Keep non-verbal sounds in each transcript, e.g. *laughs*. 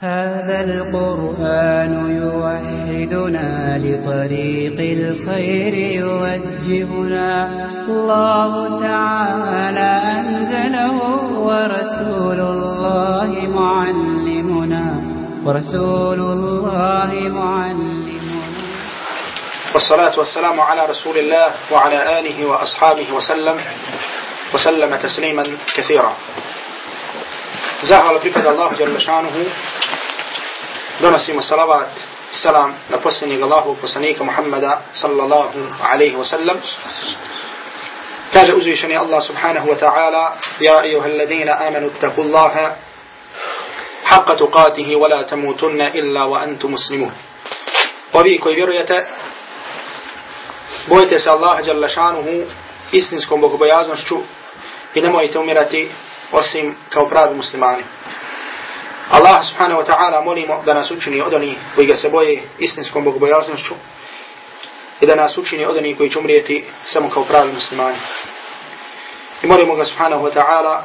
هذا القرآن يوحدنا لطريق الخير يوجهنا. الله تعالى أنزله ورسول الله معلمنا. ورسول الله معلمنا. والصلاة والسلام على رسول الله وعلى آله وأصحابه وسلم. وسلم تسليما كثيرا. Zahvala pripada Allahu Jalla šanuhu. Donosimo salavat i salam na posljednjeg Allahu poslanika Muhammada sallallahu alaihi wa sallam. Kaže uzvišeni Allah subhanahu wa ta'ala Ja ejuha alladhina amanu taku Allaha wa la tamutunna illa wa antu muslimun. Ovi koji vjerujete bojite se Allaha Jalla šanuhu istinskom bogobojaznošću i nemojte umirati osim kao pravi muslimani. Allah subhanahu wa ta'ala molimo da nas učini od onih koji ga se boje istinskom bogobojaznošću i da nas učini od onih koji će umrijeti samo kao pravi muslimani. I molimo ga subhanahu wa ta'ala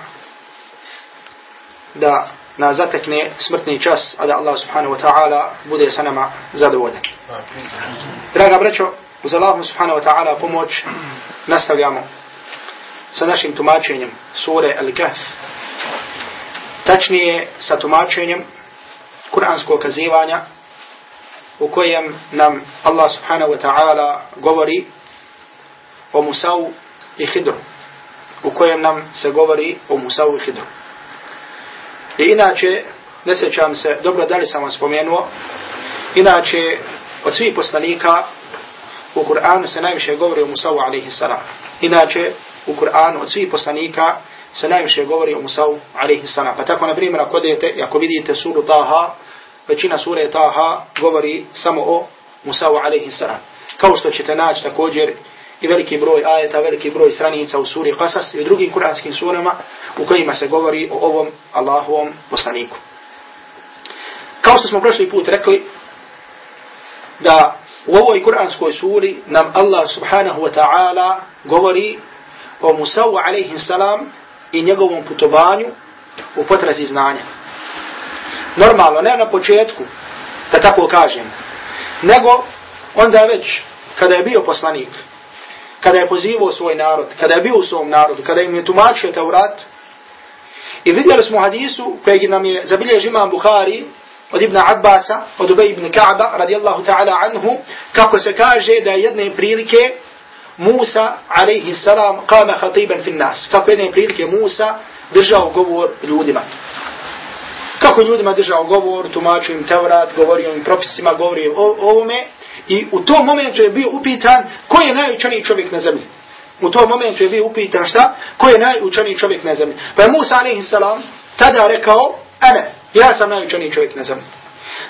da nas zatekne smrtni čas, a da Allah subhanahu wa ta'ala bude sa nama zadovoljan. Draga braćo, uz Allah subhanahu wa ta'ala pomoć nastavljamo sa našim tumačenjem sure Al-Kahf. Tačnije sa tumačenjem kuranskog kazivanja u kojem nam Allah subhanahu wa ta'ala govori o Musau i Hidru. U kojem nam se govori o Musau i Hidru. I inače, ne sećam se, dobro da li sam vam spomenuo, inače od svih poslanika u Kur'anu se najviše govori o Musau alaihi salam. Inače, u Kur'anu od svih poslanika se najviše govori o Musa'u alaihi salam. Pa tako, na primjer, ako dete, ako vidite suru Taha, većina sure Taha govori samo o Musa'u alaihi salam. Kao što ćete naći također i veliki broj ajeta, veliki broj stranica u suri Qasas i u drugim kuranskim surama u kojima se govori o ovom Allahovom poslaniku. Kao što smo prošli put rekli, da u ovoj kuranskoj suri nam Allah subhanahu wa ta'ala govori o Musavu alaihi salam i njegovom putovanju u potrazi znanja. Normalno, ne na početku, da tako kažem, nego onda već, kada je bio poslanik, kada je pozivao svoj narod, kada je bio u svom narodu, kada im je tumačio Taurat, i vidjeli smo hadisu kojeg nam je zabilježi imam Bukhari, od Ibn Abbasa, od Ubej ibn Ka'ba, radijallahu ta'ala anhu, kako se kaže da je jedne prilike Musa, alaihi salam, kama khatiban fin nas. Kako jedne prilike Musa držao govor ljudima. Kako ljudima držao govor, tumačio im Tevrat, govorio im propisima, govorio o ovome. I u tom momentu je bio upitan ko je najučaniji čovjek na zemlji. U tom momentu je bio upitan šta? Ko je najučaniji čovjek na zemlji. Pa je Musa, alaihi salam, tada rekao, ene, ja sam najučaniji čovjek na zemlji.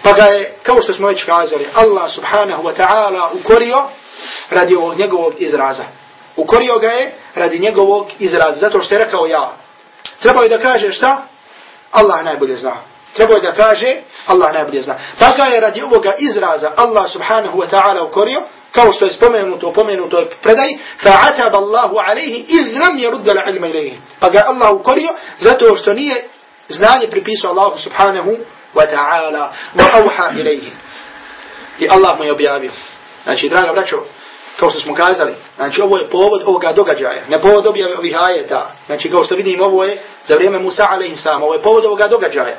Pa ga je, kao što smo već kazali, Allah subhanahu wa ta'ala ukorio radi ovog njegovog izraza. Ukorio ga je radi njegovog izraza, zato što je rekao ja. Trebao je da kaže šta? Allah najbolje zna. Trebao je da kaže Allah najbolje zna. Pa ga je radi ovoga izraza Allah subhanahu wa ta'ala ukorio, kao što je spomenuto, pomenuto je predaj, fa'atab Allahu alaihi iz nam je ruddala ilma ilaihi. Pa ga Allah ukorio zato što nije znanje pripisao Allahu subhanahu wa ta'ala wa auha ilaihi. I Allah mu je objavio. Znači, draga braćo, kao što smo kazali, znači ovo je povod ovoga događaja, ne povod objave ovih ajeta. Znači, kao što vidim, ovo je za vrijeme Musa a.s. Ovo je povod ovoga događaja.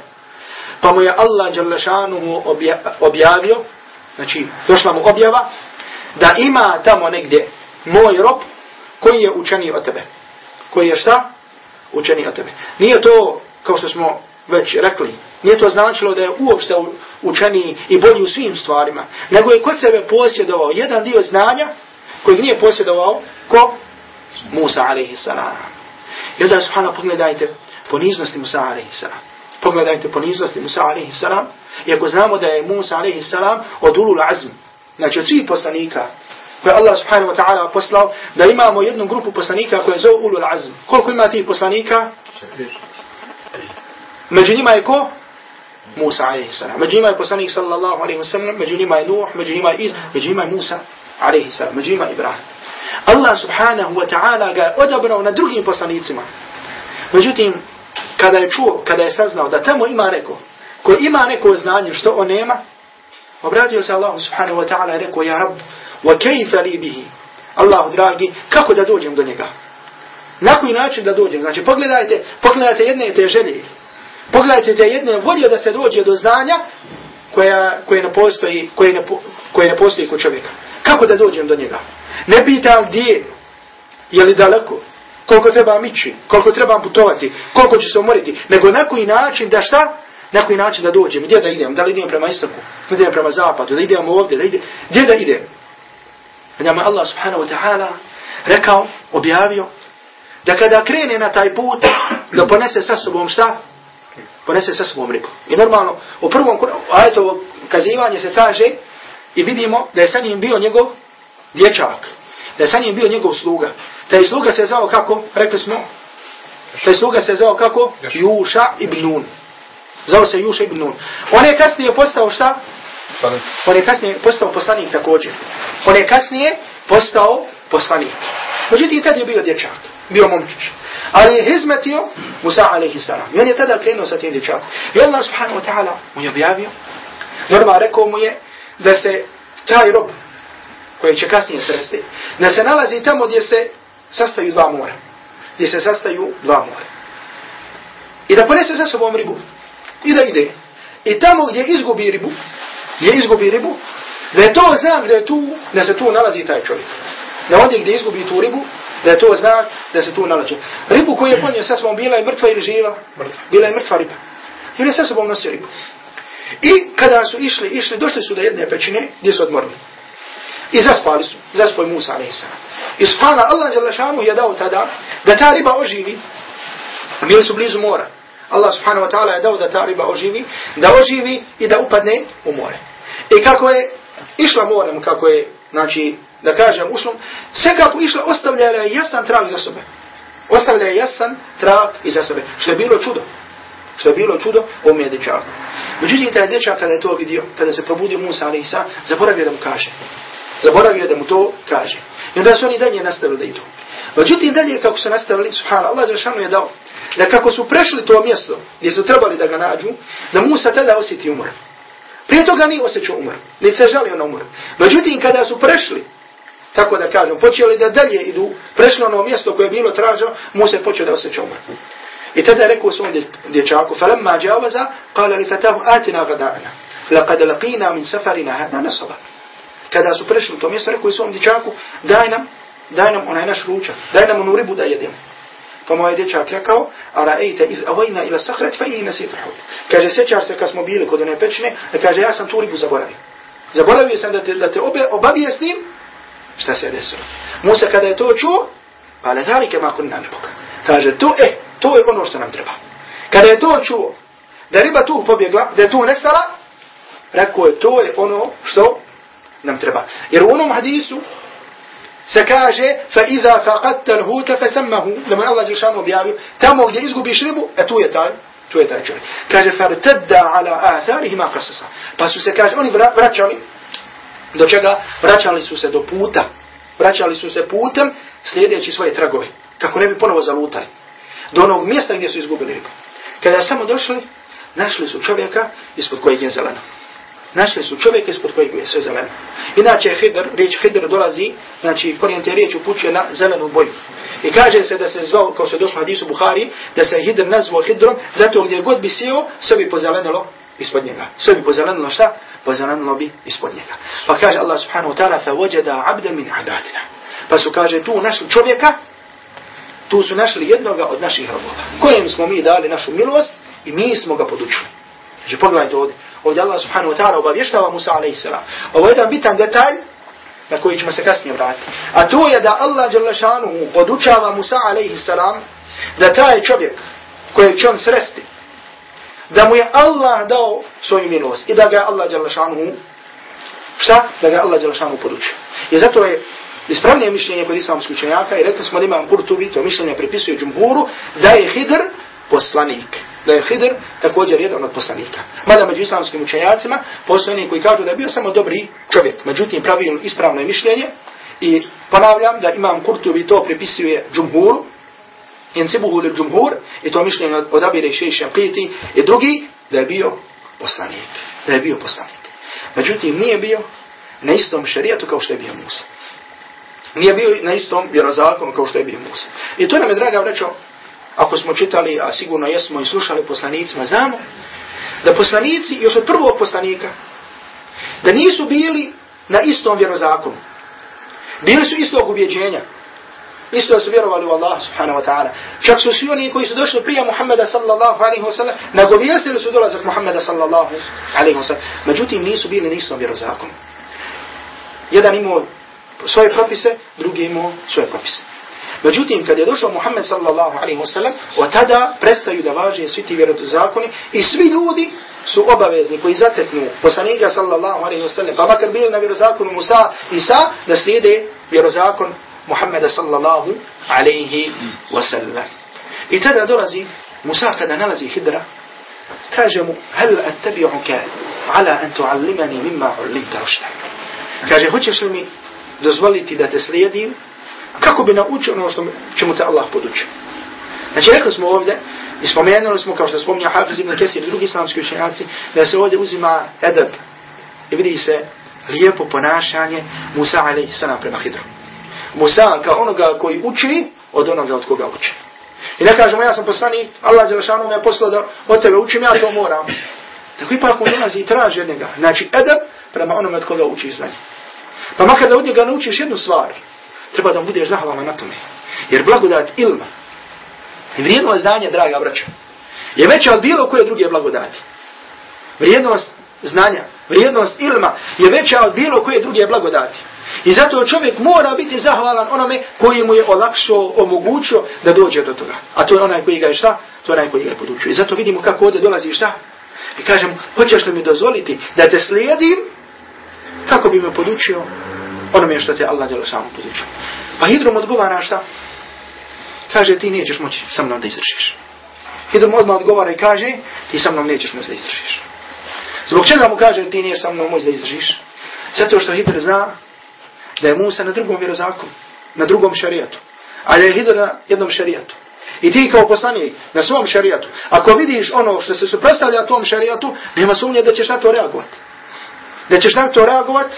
Pa mu je Allah Đalešanu objavio, znači, došla mu objava, da ima tamo negdje moj rob koji je učeni od tebe. Koji je šta? Učeni od tebe. Nije to, kao što smo već rekli, nije to značilo da je uopšte učeniji i bolji u svim stvarima, nego je kod sebe posjedovao jedan dio znanja kojeg nije posjedovao ko? Musa a.s. I onda subhano pogledajte poniznosti Musa a.s. Pogledajte poniznosti Musa a.s. I ako znamo da je Musa a.s. od ulul azm, znači od svih poslanika, koje Allah subhanahu wa ta'ala poslao, da imamo jednu grupu poslanika koje zove ulul azm. Koliko ima tih poslanika? Među njima je ko? Musa a.s. Među njima je poslanik sallallahu alaihi wa sallam, među njima je Nuh, među njima je Iz, među njima je Musa a.s. Među njima je Ibrahim. Allah subhanahu wa ta'ala ga je odabrao na drugim poslanicima. Međutim, kada je čuo, kada je saznao da tamo ima neko ko ima neko znanje što on nema, obratio se Allahu subhanahu wa ta'ala i rekao, ja rab, wa kejfa li bihi, Allahu dragi, kako da dođem do njega? Na koji način da dođem? Znači, pogledajte, pogledajte jedne te želje, pogledajte te jedne volje da se dođe do znanja koja, koje, ne postoji, koje, ne, koje ne postoji kod čovjeka. Kako da dođem do njega? Ne pitam gdje, je li daleko, koliko trebam ići, koliko trebam putovati, koliko ću se umoriti, nego na koji način da šta? Na koji način da dođem, gdje da idem, da li idem prema istoku, da idem prema zapadu, da idem ovdje, da idem, gdje da idem? Da Allah subhanahu wa ta'ala rekao, objavio, da kada krene na taj put, da ponese sa sobom šta? Ponese sa sobom ribu. I normalno, u prvom ajetovo kazivanje se kaže i vidimo da je sa njim bio njegov dječak, da je sa njim bio njegov sluga. Taj sluga se zvao kako? Rekli smo. Taj sluga se zvao kako? Juša ibn Nun. Zvao se Juša ibn Nun. On je kasnije postao šta? On je kasnije postao poslanik također. On je kasnije postao poslanik. Međutim, tad je bio dječak. Bio momčić. Ali je hizmetio Musa alaihi salam. I on je tada krenuo sa tim dječakom. I Allah subhanahu wa ta'ala mu je objavio. Norma rekao mu je da se taj rob koji će kasnije sresti, da se nalazi tamo gdje se sastaju dva mora. Gdje se sastaju dva mora. I da ponese sa sobom ribu. I da ide. I tamo gdje izgubi ribu, gdje izgubi ribu, da je to znak da je tu, da se tu nalazi taj čovjek. Da ondje gdje izgubi tu ribu, da je to znak da se tu nalazi. Ribu koju je ponio sa sobom bila je mrtva ili živa? Bila je mrtva riba. Ili je sa sobom nosio ribu. I kada su išli, išli, došli su do jedne pećine gdje su odmorili. I zaspali su. Zaspoj Musa a.s. I subhana Allah Đalešanu je dao tada da ta riba oživi. Bili su blizu mora. Allah subhanahu wa ta'ala je dao da ta riba oživi, da oživi i da upadne u more. I kako je išla morem, kako je, znači, da kažem, ušlom, sve kako išla, ostavljala je jasan trag za sebe. Ostavljala je jasan trag iza sebe. Što je bilo čudo. Što je bilo čudo, ovom je dječaku. Međutim, taj dječak kada je to vidio, kada se probudio Musa, ali sa, zaboravio da mu kaže. Zaboravio da mu to kaže. I onda su oni dalje nastavili da idu. Međutim, dalje kako su nastavili, subhana, Allah Zršanu je dao, da kako su prešli to mjesto gdje su trebali da ga nađu, da Musa tada osjeti umor. Prije toga nije osjećao umor, niti se žalio na umor. Međutim, kada su prešli, tako da kažem, počeli da dalje idu, prešli ono mjesto koje je bilo traženo, Musa je počeo da osjeća umor. I tada je rekao svom dječaku, فَلَمَّا جَاوَزَ قَالَ لِفَتَهُ آتِنَا غَدَاءَنَا لَقَدْ لَقِينَا مِنْ سَفَرِنَا هَدَا نَصَبًا Kada su prešli to mjesto, rekao je svom dječaku, daj nam, daj nam onaj naš ručak, daj nam onu ribu da jedemo. Pa moj dječak rekao, a ra'ejte iz avajna ila sahret, fa ili nasitu hud. Kaže, sjećaš se kad smo bili kod one pečine, da kaže, ja sam tu ribu zaboravio. Zaboravio sam da te, da te obe, obavijestim, šta se desilo. Musa kada je to čuo, pa le dalike ma kun nam Kaže, to, e, to je ono što nam treba. Kada je to čuo, da riba tu pobjegla, da je tu nestala, rekao je, to je ono što nam treba. Jer u onom hadisu, se kaže fa iza faqadta al-huta fatammahu da mu Allah Đelšanu objavio tamo gdje izgubiš ribu e tu je taj tu je taj čovjek kaže fartadda ala atharihi ma pa su se kaže oni vraćali do čega vraćali su se do puta vraćali su se putem slijedeći svoje tragove kako ne bi ponovo zalutali do onog mjesta gdje su izgubili ribu kada samo došli našli su čovjeka ispod kojeg je zeleno Našli su čovjeka ispod kojeg je sve zeleno. Inače, hidr, riječ hidr dolazi, znači korijen te riječ upućuje na zelenu boju. I kaže se da se zvao, kao što je došlo hadisu Buhari, da se hidr nazvao hidrom, zato gdje god bi sjeo, sve bi pozelenilo ispod njega. Sve bi pozelenilo šta? Pozelenilo bi ispod njega. Pa kaže Allah subhanahu wa ta'ala, fa vođeda abda min abadina. Pa su kaže, tu našli čovjeka, tu su našli jednoga od naših robova. Kojem smo mi dali našu milost i mi smo ga podučili. Znači, pogledajte ovdje ovdje Allah subhanahu wa ta'ala obavještava Musa alaihi salam. Ovo je jedan bitan detalj na koji ćemo se kasnije vratiti. A to je da Allah Đalešanuhu podučava Musa alaihi da taj čovjek kojeg će on sresti, da mu je Allah dao svoju milost i da ga je Allah Đalešanuhu šta? Da ga Allah Đalešanuhu podučio. I zato je ispravnije mišljenje kod islamskih učenjaka i rekli smo da imam Kurtubi, to mišljenje pripisuje džumhuru, da je Hidr poslanik da je Hidr također jedan od poslanika. Mada među islamskim učenjacima postoje koji kažu da je bio samo dobri čovjek. Međutim, pravilno ispravno je mišljenje i ponavljam da imam Kurtubi to pripisuje džumhuru, ينسبه للجمهور džumhur, i to mišljenje odabire šešća i drugi, da je bio poslanik. Da je bio poslanik. Međutim, nije bio na istom šarijetu kao što je bio Musa. Nije bio na istom vjerozakonu kao što je bio Musa. I to nam je, draga vrećo, ako smo čitali, a sigurno jesmo i slušali poslanicima, znamo da poslanici, još od prvog poslanika, da nisu bili na istom vjerozakonu. Bili su istog ubjeđenja. Isto da su vjerovali u Allah subhanahu wa ta'ala. Čak su svi oni koji su došli prije Muhammeda sallallahu alaihi wa sallam, nagovijestili su dolazak Muhammeda sallallahu alaihi wa sallam. Međutim, nisu bili na istom vjerozakonu. Jedan imao svoje propise, drugi imao svoje propise. Međutim, kad je došao Muhammed sallallahu alaihi wa sallam, od tada prestaju da važe svi ti vjerozakoni i svi ljudi su obavezni koji zateknu poslanika sallallahu alaihi wa sallam, pa makar bili na vjerozakonu Musa i Isa, da slijede vjerozakon Muhammeda sallallahu alaihi wa sallam. I tada dolazi Musa kada nalazi hidra, kaže mu, hel attabi'uka ala an tuallimani mimma ullimta rušta. Kaže, hoćeš li mi dozvoliti da te slijedim kako bi naučio ono što čemu te Allah podučio. Znači, rekli smo ovdje, i spomenuli smo, kao što spominja Hafiz ibn Kesir i drugi islamski učenjaci, da se ovdje uzima edab i vidi se lijepo ponašanje Musa a.s. prema Hidru. Musa kao onoga koji uči od onoga od koga uči. I ne kažemo, ja sam poslanik, Allah Đelešanu me poslao da od tebe učim, ja to moram. Tako ipak on dolazi i traži od njega. Znači, edab prema onome od koga uči znanje. Pa makar da od njega naučiš jednu stvar, treba da budeš zahvalan na tome. Jer blagodat ilma i vrijednost znanja, draga braća, je veća od bilo koje druge blagodati. Vrijednost znanja, vrijednost ilma je veća od bilo koje druge blagodati. I zato čovjek mora biti zahvalan onome koji mu je olakšao, omogućio da dođe do toga. A to je onaj koji ga je šta? To je onaj koji ga je podučio. I zato vidimo kako ovdje dolazi šta? I kažem, hoćeš li mi dozvoliti da te slijedim kako bi me podučio onome što te Allah djelo samo podučio. Pa Hidrom odgovara šta? Kaže, ti nećeš moći sa mnom da izršiš. Hidrom odmah odgovara i kaže, ti sa mnom nećeš moći da izršiš. Zbog čega mu kaže, ti nećeš sa mnom moći da izršiš? Zato što Hidr zna da je Musa na drugom vjerozakonu, na drugom šarijatu. A da je Hidr na jednom šarijatu. I ti kao poslanik na svom šarijatu, ako vidiš ono što se suprostavlja tom šarijatu, nema sumnje da ćeš na to reagovati. Da ćeš na to reagovati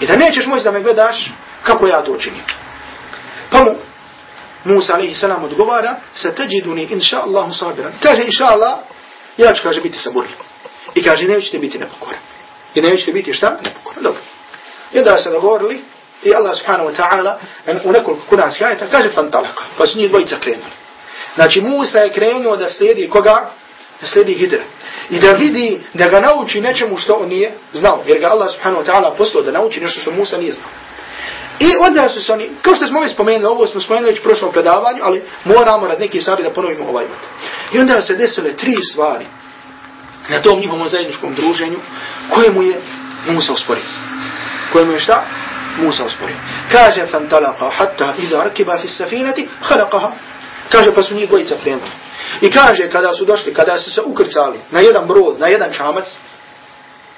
I da nećeš moći da me gledaš kako ja to učinim. Pa mu Musa a.s. odgovara sa teđiduni inša Allahu sabiran. Kaže inša Allah, ja ću kaže biti saburljiv. I kaže nećete biti nepokoran. I nećete biti šta? Nepokoran. Dobro. I onda se dogovorili i Allah subhanahu wa ta'ala u nekoliko kuranskih ajeta kaže fantalaka. Pa su njih dvojica krenuli. Znači Musa je krenuo da slijedi koga? Da slijedi Hidra i da vidi, da ga nauči nečemu što on nije znao. Jer ga Allah subhanahu wa ta'ala poslao da nauči nešto što Musa nije znao. I onda su se oni, kao što smo ovdje spomenuli, ovo smo spomenuli već u prošlom predavanju, ali moramo rad neke stvari da ponovimo ovaj vat. I onda se desile tri stvari na tom njihovom zajedničkom druženju koje mu je Musa usporio kojemu je šta? Musa usporio. Kaže, fantalaka hatta idha rakiba fi safinati, halakaha. Kaže, pa su njih dvojica krenuli. I kaže kada su došli, kada su se ukrcali na jedan brod, na jedan čamac,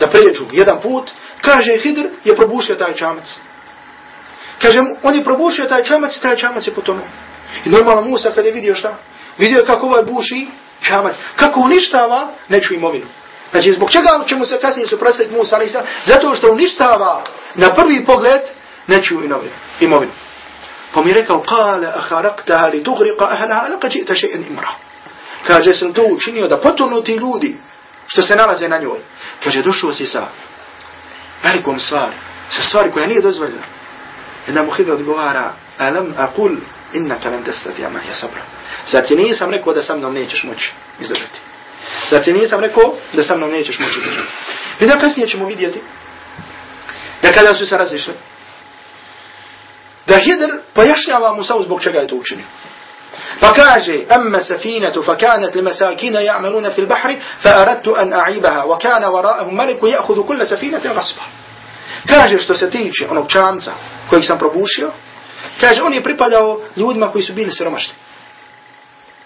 da pređu jedan put, kaže Hidr je probušio taj čamac. Kaže, on je probušio taj čamac i taj čamac je potonuo. I normalno Musa kada je vidio šta? Vidio kako ovaj buši čamac. Kako uništava neču imovinu. Znači, zbog čega ćemo se kasnije suprostaviti Musa, ali zato što uništava na prvi pogled nečiju imovinu. Pa mi je rekao, kale, aharaktaha li tugriqa ahlaha, laka jita še'en imra. Kaže, sam to učinio da potonu ti ljudi što se nalaze na njoj. Kaže, došao si sa velikom stvari, sa stvari koja nije dozvoljena. Jedna mu hidra odgovara, alam akul inna kamen testati ama ja sabra. Zar ti nisam rekao da sa mnom nećeš moći izdržati? Zar nisam rekao da sa mnom nećeš moći izdržati? I da kasnije ćemo vidjeti da kada su se razišli, da Hidr pojašnjava Musa zbog čega je to učinio. Pa kaže, amma safinatu fa kanat li masakina ja'maluna fil bahri, fa aradtu an a'ibaha, wa kana wara'ahum maliku ja'hudu kulla safinati gaspa. Kaže što se tiče onog čamca kojeg sam probušio, kaže on je pripadao ljudima koji su bili siromašni.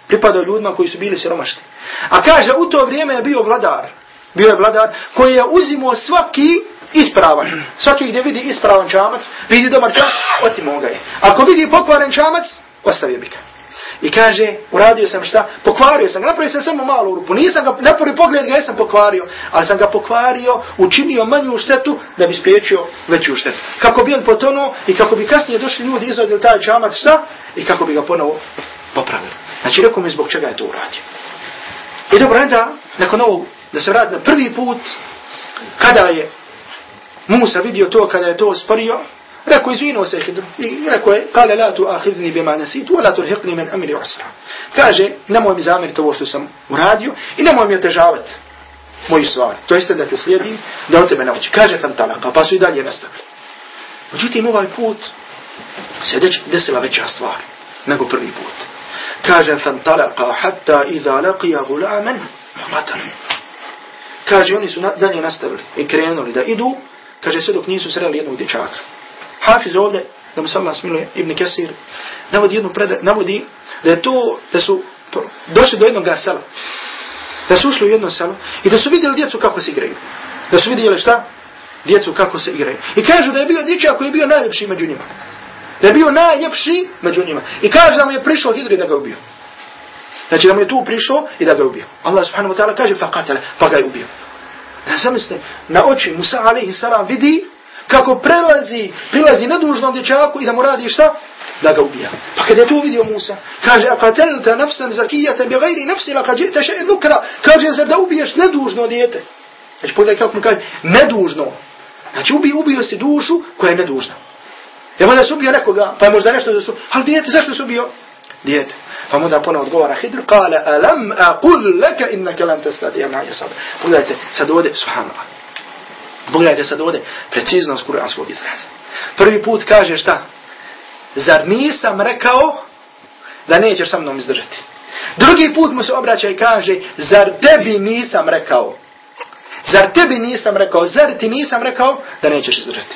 Pripadao ljudima koji su bili siromašni. A kaže u to vrijeme je bio vladar, bio je vladar koji je uzimao svaki ispravan. Svaki gdje vidi ispravan čamac, vidi dobar čamac, otimo ga je. Ako vidi pokvaren čamac, ostavio bi ga. I kaže, uradio sam šta? Pokvario sam ga, napravio sam samo malu rupu. Nisam ga, na prvi pogled ga jesam pokvario, ali sam ga pokvario, učinio manju štetu da bi spriječio veću štetu. Kako bi on potonuo i kako bi kasnije došli ljudi izvadili taj čamac šta? I kako bi ga ponovo popravili. Znači, rekao mi zbog čega je to uradio. I dobro, onda, nakon ovog, da se vrati na prvi put, kada je Musa vidio to, kada je to sporio, Rekao, izvinuo se Hidru. I rekao je, kale la tu ahidni bima nasitu, la tu rhiqni men amiri usra. Kaže, nemoj mi zamiriti ovo što sam uradio i nemoj mi otežavati moju stvar. To jeste da te slijedim, da od tebe nauči. Kaže fantalaka, pa su i dalje nastavili. Međutim, ovaj put se desila veća stvar nego prvi put. Kaže fantalaka حَتَّى iza لَقِيَ غُلَامًا فَقَتَلُ Kaže, oni su dalje nastavili i krenuli da idu, kaže, sve dok nisu sreli jednog dječaka. Hafiz ovdje, da mu se Allah smiluje, Ibn Kesir, navodi jednu preda, navodi da je to, da su došli do jednog sela, da su ušli u jedno selo i da su vidjeli djecu kako se igraju. Da su vidjeli šta? Djecu kako se igraju. I kažu da je bio dječak koji je bio najljepši među njima. Da je bio najljepši među njima. I kaže da mu je prišao Hidri da ga ubio. Znači da mu je tu prišao i da ga ubio. Allah subhanahu wa ta'ala kaže faqatala, pa ga je ubio. Da zamislite, na oči Musa alaihi salam vidi kako prelazi, prilazi nedužnom dječaku i da mu radi šta? Da ga ubija. Pa kad je to vidio Musa, kaže, a katelta nafsan zakijata bi gajri nafsi laka kad še nukra, kaže, zar da ubiješ nedužno djete? Znači, pogledaj kako mu kaže, nedužno. Znači, ubi, ubio si dušu koja je nedužna. Ja možda se ubio nekoga, pa je možda nešto da su, ali dijete, zašto se ubio? Dijete. Pa mu da ponovo odgovara Hidr, kale, alam aqul laka innaka lam tastati ja na sabr. Pogledajte, sad ovdje, subhanallah. Pogledajte sad ovdje preciznost kuranskog izraza. Prvi put kaže šta? Zar nisam rekao da nećeš sa mnom izdržati? Drugi put mu se obraća i kaže, zar tebi nisam rekao? Zar tebi nisam rekao? Zar ti nisam rekao da nećeš izdržati?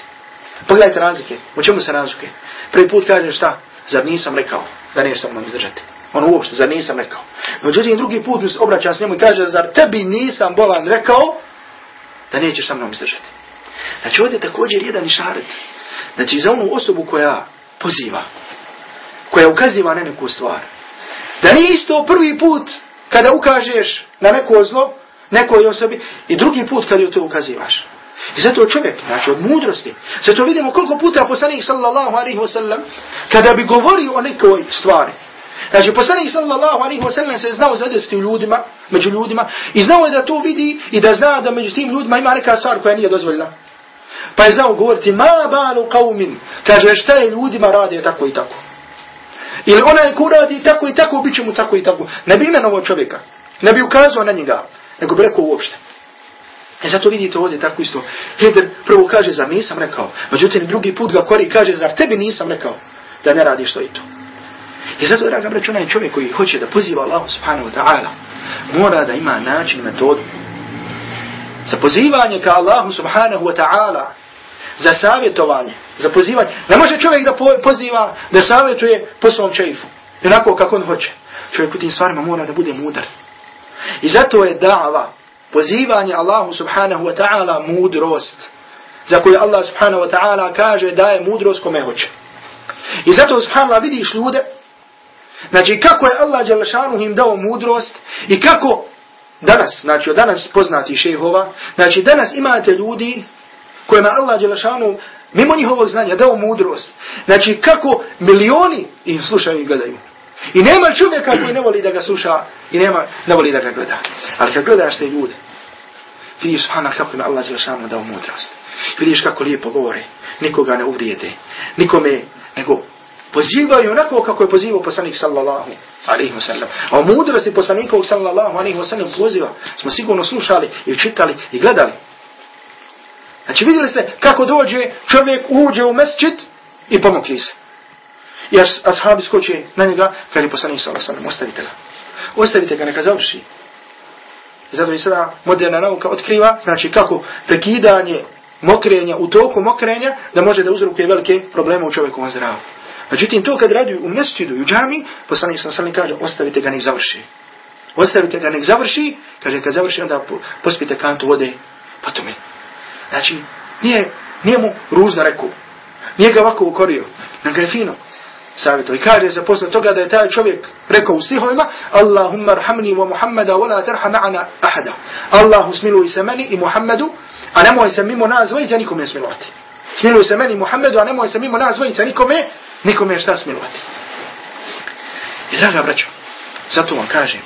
Pogledajte razlike. U čemu se razlike? Prvi put kaže šta? Zar nisam rekao da nešto sa mnom izdržati? On uopšte, zar nisam rekao? Međutim, drugi put mu se obraća s njemu i kaže, zar tebi nisam bolan rekao da nećeš sa mnom izdržati. Znači ovdje također jedan išaret. Znači za onu osobu koja poziva, koja ukaziva na neku stvar. Da nije isto prvi put kada ukažeš na neko zlo, nekoj osobi, i drugi put kada joj to ukazivaš. I zato čovjek, znači od mudrosti, zato vidimo koliko puta poslanik sallallahu alaihi wa sallam, kada bi govorio o nekoj stvari, Znači, poslanik sallallahu alaihi wa sallam se znao zadesti u ljudima, među ljudima, i znao je da to vidi i da zna da među tim ljudima ima neka stvar koja nije dozvoljena. Pa je znao govoriti, ma balu qawmin, kaže šta je ljudima rade tako i tako. Ili onaj ko radi tako i tako, bit će mu tako i tako. Ne bi imenovo čovjeka, ne bi ukazao na njega, nego bi rekao uopšte. E zato vidite ovdje tako isto. Heder prvo kaže, zar nisam rekao. Međutim, drugi put ga kori kaže, zar tebi nisam rekao da ne radiš to i to. I zato, draga brać, onaj čovjek koji hoće da poziva Allah subhanahu wa ta'ala, mora da ima način, metodu. Za pozivanje ka Allahu subhanahu wa ta'ala, za savjetovanje, za pozivanje. Ne može čovjek da poziva, da savjetuje po svom čeifu. Onako kako on hoće. Čovjek u tim stvarima mora da bude mudar. I zato je da'va, pozivanje Allahu subhanahu wa ta'ala mudrost. Za koju Allah subhanahu wa ta'ala kaže da je mudrost kome hoće. I zato subhanallah vidiš ljude, Znači kako je Allah Đalešanu im dao mudrost i kako danas, znači od danas poznati šehova, znači danas imate ljudi kojima Allah Đalešanu mimo njihovog znanja dao mudrost. Znači kako milioni ih slušaju i gledaju. I nema čovjeka koji ne voli da ga sluša i nema, ne voli da ga gleda. Ali kad gledaš te ljude, vidiš subhanak kako im Allah Đelšanu dao mudrost. Vidiš kako lijepo govore, nikoga ne uvrijede, nikome, nego pozivaju onako kako je pozivao poslanik sallallahu alaihi wa sallam. A o mudrosti poslanikovog sallallahu alaihi wa sallam poziva smo sigurno slušali i čitali i gledali. Znači vidjeli ste kako dođe čovjek uđe u mesčit i pomokli se. I as, ashabi skoče na njega, kada je poslanik sallallahu sallam, ostavite ga. Ostavite ga, neka završi. I zato je sada moderna nauka otkriva, znači kako prekidanje mokrenja u toku mokrenja, da može da uzrokuje velike probleme u čovjekovom zdravu. Međutim, to kad radi u mestidu i u džami, poslanik sam sallam kaže, ostavite ga nek završi. Ostavite ga nek završi, kaže, kad završi, onda pospite kantu vode, pa to mi. Znači, nije, nije mu ružno rekao. Nije ga ovako ukorio. Nego je fino savjeto. I kaže se posle toga da je taj čovjek rekao u stihovima Allahumma arhamni wa Muhammada wa la terha ma'ana ahada. Allahu smiluj se meni i Muhammedu, a nemoj se mimo nas dvojica nikome smilovati. Smiluj se meni i Muhammedu, a nemoj se mimo nas dvojica nikome, nikome šta smilovati. I draga braćo, zato vam kažem,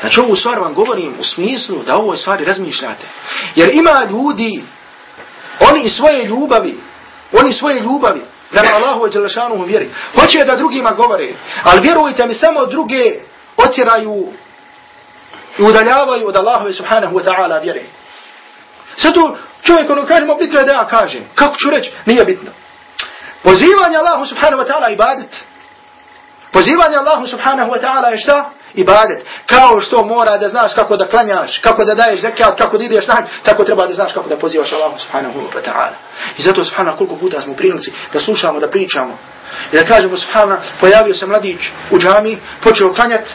znači ovu stvar vam govorim u smislu da ovoj stvari razmišljate. Jer ima ljudi, oni svoje ljubavi, oni svoje ljubavi, prema Allahu i Đelešanu vjeri. Hoće da drugima govore, ali vjerujte mi, samo druge otjeraju i udaljavaju od Allahu subhanahu wa ta'ala vjeri. Zato čovjek ono kažemo, bitno je da ja kažem. Kako ću reći? Nije bitno. Pozivanje Allahu subhanahu wa ta'ala ibadet. Pozivanje Allahu subhanahu wa ta'ala je šta? Ibadet. Kao što mora da znaš kako da klanjaš, kako da daješ zekat, kako da ideš na tako treba da znaš kako da pozivaš Allahu subhanahu wa ta'ala. I zato subhanahu koliko puta smo prilici da slušamo, da pričamo. I da kažemo subhanahu, pojavio se mladić u džami, počeo klanjat,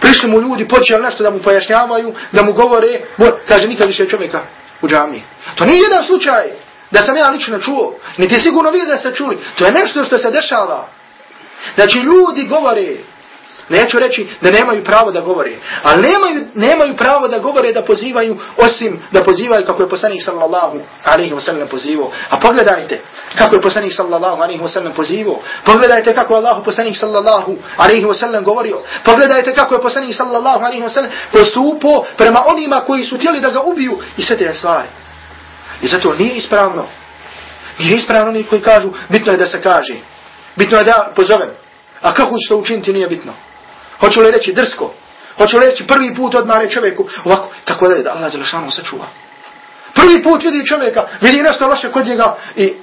prišli mu ljudi, počeli nešto da mu pojašnjavaju, da mu govore, kaže nikad više čovjeka u džami. To nije jedan slučaj da sam ja lično čuo, niti sigurno vi da ste čuli. To je nešto što se dešava. Znači ljudi govore, neću reći da nemaju pravo da govore, ali nemaju, nemaju pravo da govore da pozivaju, osim da pozivaju kako je poslanik sallallahu alaihi wa sallam pozivao. A pogledajte kako je poslanik sallallahu alaihi wa sallam pozivao. Pogledajte kako je Allah poslanik sallallahu alaihi wa sallam govorio. Pogledajte kako je poslanik sallallahu alaihi wa sallam postupao prema onima koji su htjeli da ga ubiju i sve te stvari. I zato nije ispravno. Nije ispravno oni koji kažu, bitno je da se kaže. Bitno je da pozovem. A kako ću to učiniti nije bitno. Hoću li reći drsko? Hoću li reći prvi put odmah reći čovjeku ovako, tako da je da Allah Đelešanu sačuva. Prvi put vidi čovjeka, vidi nešto loše kod njega i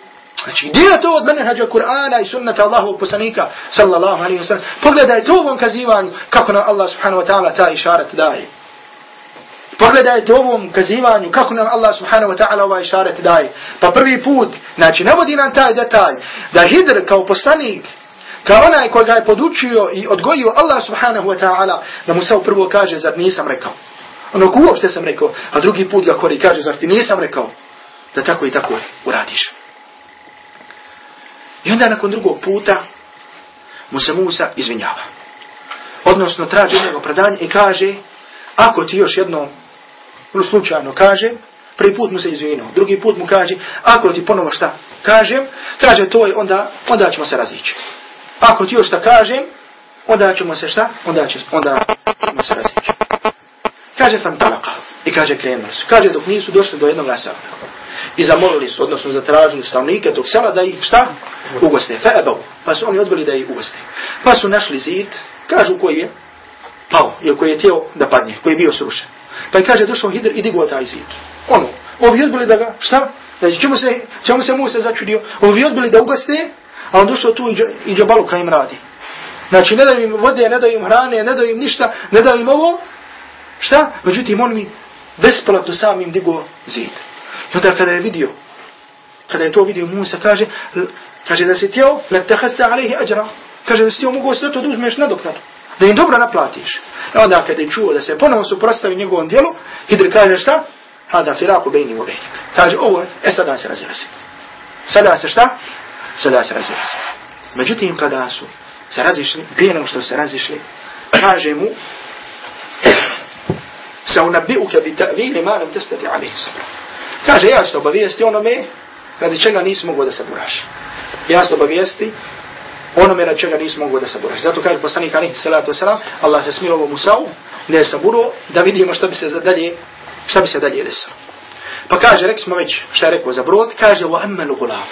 Znači, gdje je to od menheđa Kur'ana i sunnata Allahovog poslanika, sallallahu alaihi wa sallam. Pogledaj to ovom kazivanju, kako nam Allah subhanahu wa ta'ala ta išaret daje. Pogledajte ovom kazivanju kako nam Allah subhanahu wa ta'ala ovaj šaret daje. Pa prvi put, znači navodi nam taj detalj da Hidr kao poslanik, kao onaj koga je podučio i odgojio Allah subhanahu wa ta'ala, da mu se prvo kaže, zar nisam rekao. Ono uopšte sam rekao, a drugi put ga kori kaže, zar ti nisam rekao da tako i tako uradiš. I onda nakon drugog puta mu se Musa izvinjava. Odnosno traži njegov predanje i kaže, ako ti još jednom ono, slučajno kaže, prvi put mu se izvinuo, drugi put mu kaže, ako ti ponovo šta kažem, kaže to je, onda, onda ćemo se razići. Ako ti još šta kažem, onda ćemo se šta, onda, će, onda ćemo se razići. Kaže fantalaka i kaže krenuli su. Kaže dok nisu došli do jednog sela. I zamolili su, odnosno zatražili stavnike tog sela da ih šta? Ugoste. Fe'ebav. Pa su oni odbili da ih ugoste. Pa su našli zid, kažu koji je pao, ili koji je tijelo da padne, koji je bio srušen. Pa je kaže, došao Hidr i digao taj zid. Ono, ovi odbili da ga, šta? Znači, čemu se, čemu se Musa začudio? Ovi odbili da ugaste, a on došao tu i, i džabaluka im radi. Znači, ne daju im vode, ne daju im hrane, ne daju im ništa, ne daju im ovo. Šta? Međutim, on mi besplatno sam im digo zid. I onda kada je vidio, kada je to vidio Musa, kaže, kaže da si tijel, ne tehata alaihi ađra. Kaže da si tijel mogu sve to da uzmeš nadoknadu da im dobro naplatiš. I onda kada je čuo da se ponovno suprostavi njegovom dijelu, Hidr kaže šta? Hada firaku bejni u bejnik. Kaže ovo, e sada se razilazi. Sada se šta? Sada se razilazi. Međutim, kada su se razišli, prije nego što se razišli, kaže mu, sa unabi'uke bi ta'vili ma nam testati alihi sabra. Kaže, ja što obavijesti onome, radi čega nisi mogo da saburaš. Ja što obavijesti onome na čega nisi mogu da se buraš. Zato kaže poslanik alihi salatu wasalam, Allah se smilovo Musa'u, ne saburo, da vidimo šta bi se dalje, šta bi se dalje desilo. Pa kaže, rekli smo već šta je rekao za brod, kaže, wa emmelu gulav.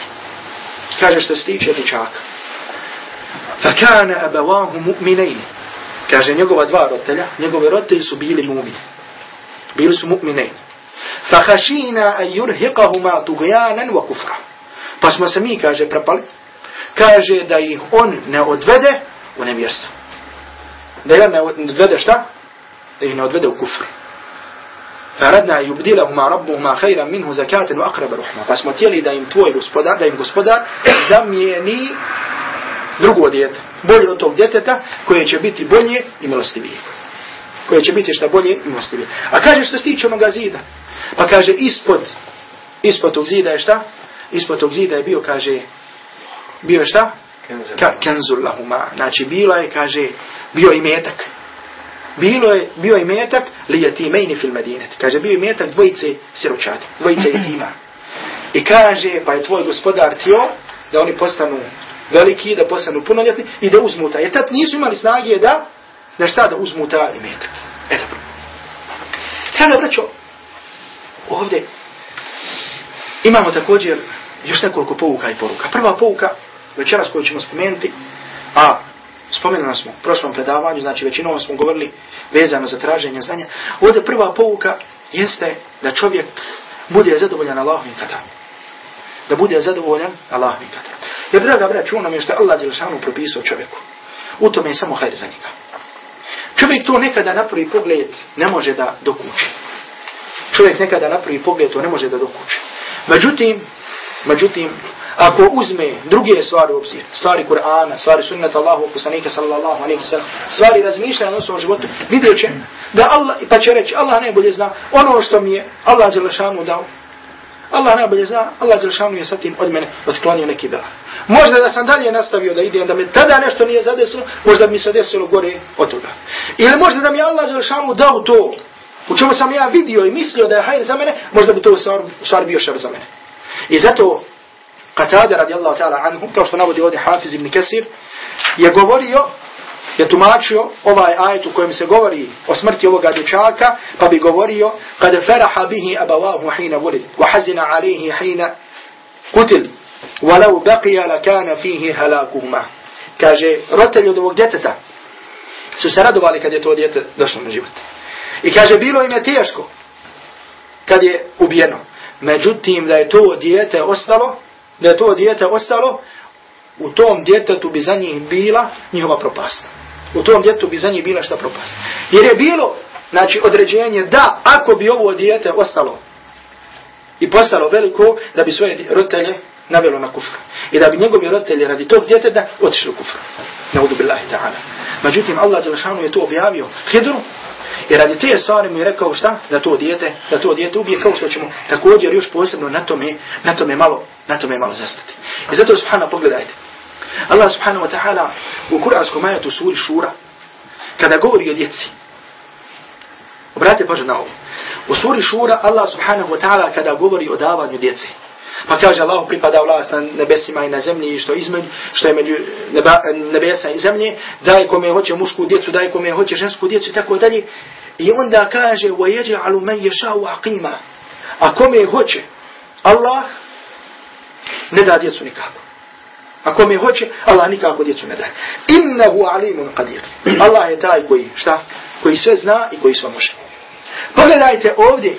Kaže što se tiče dječaka. Fa kana abawahu mu'minain. Kaže, njegova dva roditelja, njegove roditelji su bili mu'mini. Bili su mu'minejni. Fa khashina an yurhiqahuma tughyanan wa kufra. Pa smo se mi, kaže, prepali, kaže da ih on ne odvede u nevjerstvo. Da ih ne odvede šta? Da ih ne odvede u kufr. Rabbuhuma khayran minhu zakatan wa aqrab ruhma. Pa smo htjeli da im tvoj gospodar, da im gospodar zamijeni drugo djete, bolje od tog djeteta, koje će biti bolje i milostivije. Koje će biti šta bolje i milostivije. A kaže što se tiče onoga zida. Pa kaže ispod, ispod tog zida je šta? Ispod tog zida je bio, kaže, bio šta? ka kenzul lahuma. Znači, bilo je, kaže, bio i metak. Bilo je, bio i metak li je fil medinet. Kaže, bio je metak dvojice siročati, dvojice jetima. I kaže, pa je tvoj gospodar tio da oni postanu veliki, da postanu punoljetni i da uzmu ta. Jer tad nisu imali snage da, da šta da uzmu ta i metak. E dobro. Kada, braćo, ovdje imamo također još nekoliko pouka i poruka. Prva pouka, večeras koju ćemo spomenuti, a spomenuli smo u prošlom predavanju, znači većinom smo govorili vezano za traženje znanja, ovdje prva pouka jeste da čovjek bude zadovoljan Allahovim kadarom. Da bude zadovoljan Allahovim kadarom. Jer, draga braću, ono je što Allah Đelešanu propisao čovjeku. U tome je samo hajr za njega. Čovjek to nekada na prvi pogled ne može da dokuči. Čovjek nekada na prvi pogled to ne može da dokuči. Međutim, međutim, ako uzme druge stvari u obzir, stvari Kur'ana, stvari sunnata Allahu, poslanika sallallahu alaihi sallam, stvari razmišljanja o svom životu, vidjet će da Allah, pa će reći, Allah najbolje zna ono što mi je Allah Đelešanu dao. Allah najbolje zna, Allah Đelešanu je sa tim od mene otklonio neki bela. Možda da sam dalje nastavio da idem, da me tada nešto nije zadesilo, možda bi mi se desilo gore od toga. Ili možda da mi je Allah Đelešanu dao to, u čemu sam ja vidio i mislio da je hajr za mene, možda bi to stvar, stvar bio šar za mene. I zato Qatada radijallahu ta'ala anhu, kao što navodi ovdje Hafiz ibn Kesir, je govorio, je tumačio ovaj ajet u kojem se govori o smrti ovoga dječaka, pa bi govorio, kada feraha bihi abawahu hina volid, wa hazina alihi hina kutil, walau baqija lakana fihi halakuhuma. Kaže, roditelji od ovog djeteta su se radovali kad je to djete došlo na život. I kaže, bilo im je teško kad je ubijeno. Međutim, da je to djete ostalo, da je to dijete ostalo, u tom djetetu bi za njih bila njihova propast. U tom djetetu bi za njih bila šta propast. Jer je bilo, znači, određenje da, ako bi ovo dijete ostalo i postalo veliko, da bi svoje roditelje navelo na kufra. I da bi njegovi roditelji radi tog djeteta otišli u kufra. Naudu billahi ta'ala. Međutim, Allah je to objavio Hidru, I radi te stvari mu je rekao šta? Da to dijete, da to dijete ubije kao što ćemo također još posebno na tome, na tome malo, na tome malo zastati. I zato subhana pogledajte. Allah subhanahu wa ta'ala u kuranskom ajetu suri šura, kada govori o djeci, obratite pažnju na ovo. U suri šura Allah subhanahu wa ta'ala kada govori o davanju djece, Pa kaže Allah pripada vlast na nebesima i na zemlji i što između, što je među neba, nebesa i zemlje, daj kome hoće mušku djecu, daj kome hoće žensku djecu i tako dalje. I onda kaže وَيَجَعَلُ مَنْ يَشَاءُ عَقِيمًا A kome hoće Allah ne da djecu nikako. A kome hoće Allah nikako djecu ne daje. Innahu alimun qadir. Allah je taj koji, šta? Koji sve zna i koji sve može. Pogledajte ovdje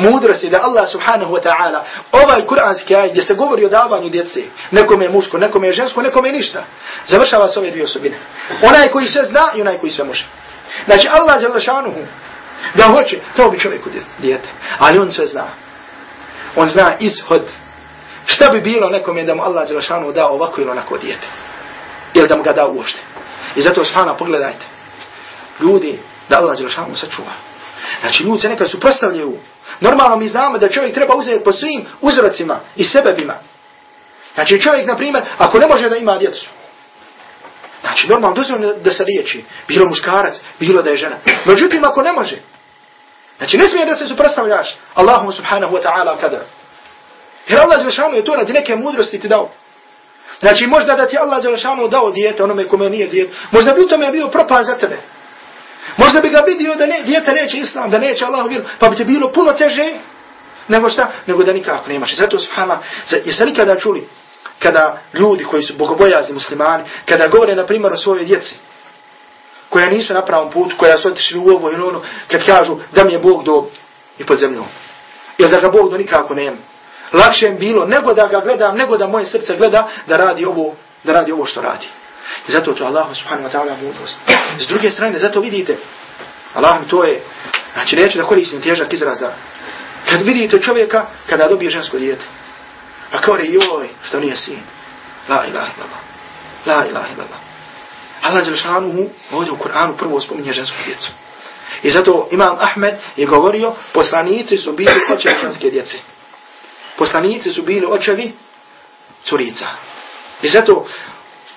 mudrosti da Allah subhanahu wa ta'ala ovaj kuranski aj gdje se govori o davanju djece, nekome je muško, nekome je žensko, nekome je ništa, završava s ove dvije osobine. Onaj koji sve zna i onaj koji sve može. Znači Allah je lašanuhu da hoće, to bi čovjeku djete, ali on sve zna. On zna izhod. Šta bi bilo nekome da mu Allah je lašanuhu da ovako ili onako djete? Ili da mu ga da uošte? I zato subhanahu pogledajte. Ljudi, da Allah je lašanuhu sačuva. Znači ljudi se nekad suprostavljaju Normalno mi znamo da čovjek treba uzeti po svim uzrocima i sebebima. Znači čovjek, na primjer, ako ne može da ima djecu, znači normalno dozvoljeno da se riječi, bilo muškarac, bilo da je žena. Međutim, ako ne može, znači ne smije da se suprostavljaš Allahum subhanahu wa ta'ala kadar. Jer Allah Đelešanu je to radi neke mudrosti ti dao. Znači možda da ti Allah Đelešanu dao dijete onome kome nije dijete, možda bi u tome bio propast za tebe. Možda bi ga vidio da ne, djete neće islam, da neće Allah vjeru, pa bi ti bilo puno teže nego šta, nego da nikako nemaš. Zato, subhanallah, jeste nikada čuli kada ljudi koji su bogobojazni muslimani, kada govore, na primjer, o svojoj djeci, koja nisu na pravom putu, koja su otišli u ovo ili ono, kad kažu da mi je Bog do i pod zemljom. Jer da ga Bog do nikako nema. Lakše im bilo nego da ga gledam, nego da moje srce gleda da radi ovo, da radi ovo što radi. I zato to Allah subhanahu wa ta'ala mudrost. S druge strane, zato vidite, Allah to je, znači neću da koristim težak izraz da, kad vidite čovjeka kada dobije žensko dijete, a kao re, joj, što nije sin, la ilaha illallah, la ilaha illallah. Allah Đelšanuhu ovdje u Kur'anu prvo spominje žensku djecu. I zato Imam Ahmed je govorio, poslanici su bili očevi ženske djece. Poslanici su bili očevi curica. I zato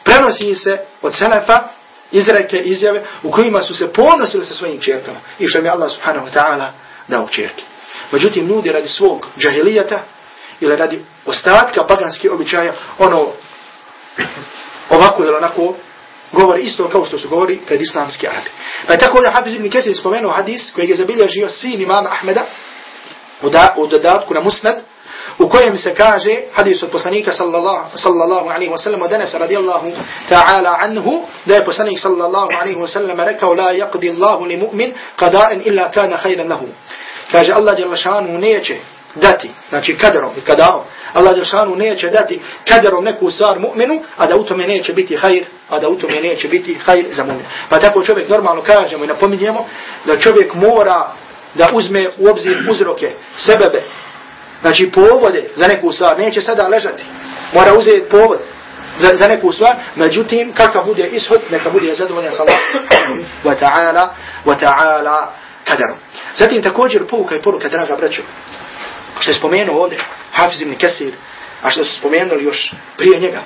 Prenosi se od Selefa izreke, izjave u kojima su se ponosili sa svojim čerkama. I što mi Allah subhanahu wa ta'ala dao čerke. Međutim, ljudi radi svog džahilijata ili radi ostatka paganskih običaja, ono ovako ili onako govori isto kao što su govori pred islamski Arabi. Pa je tako da Hafiz ibn Kesir spomenuo hadis kojeg je zabilježio sin imama Ahmeda u, da, u dodatku na musnad u kojem se kaže hadis od poslanika sallallahu, sallallahu alaihi wa sallam od Anasa radijallahu ta'ala anhu da je poslanik sallallahu alaihi wa sallam rekao la yaqdi Allahu li mu'min qada'in illa kana khayran lahu. Kaže Allah jalla šanu neće dati, znači kaderom i kadaom, Allah Đelšanu neće dati kaderom neku stvar mu'minu, a da u tome neće biti hajr, a da u tome neće biti hajr za mu'minu. Pa tako čovjek normalno kažemo i napominjemo da čovjek mora da uzme u obzir uzroke, sebebe, znači povode za neku stvar, neće sada ležati, mora uzeti povod za, za neku stvar, međutim, kakav bude ishod, neka bude zadovoljan sa Allahom. *clears throat* wa ta'ala, wa ta'ala, kaderom. Zatim također povuka i poruka, draga braćo, što je spomenuo ovdje, Hafiz ibn Kesir, a što su spomenuli još prije njega,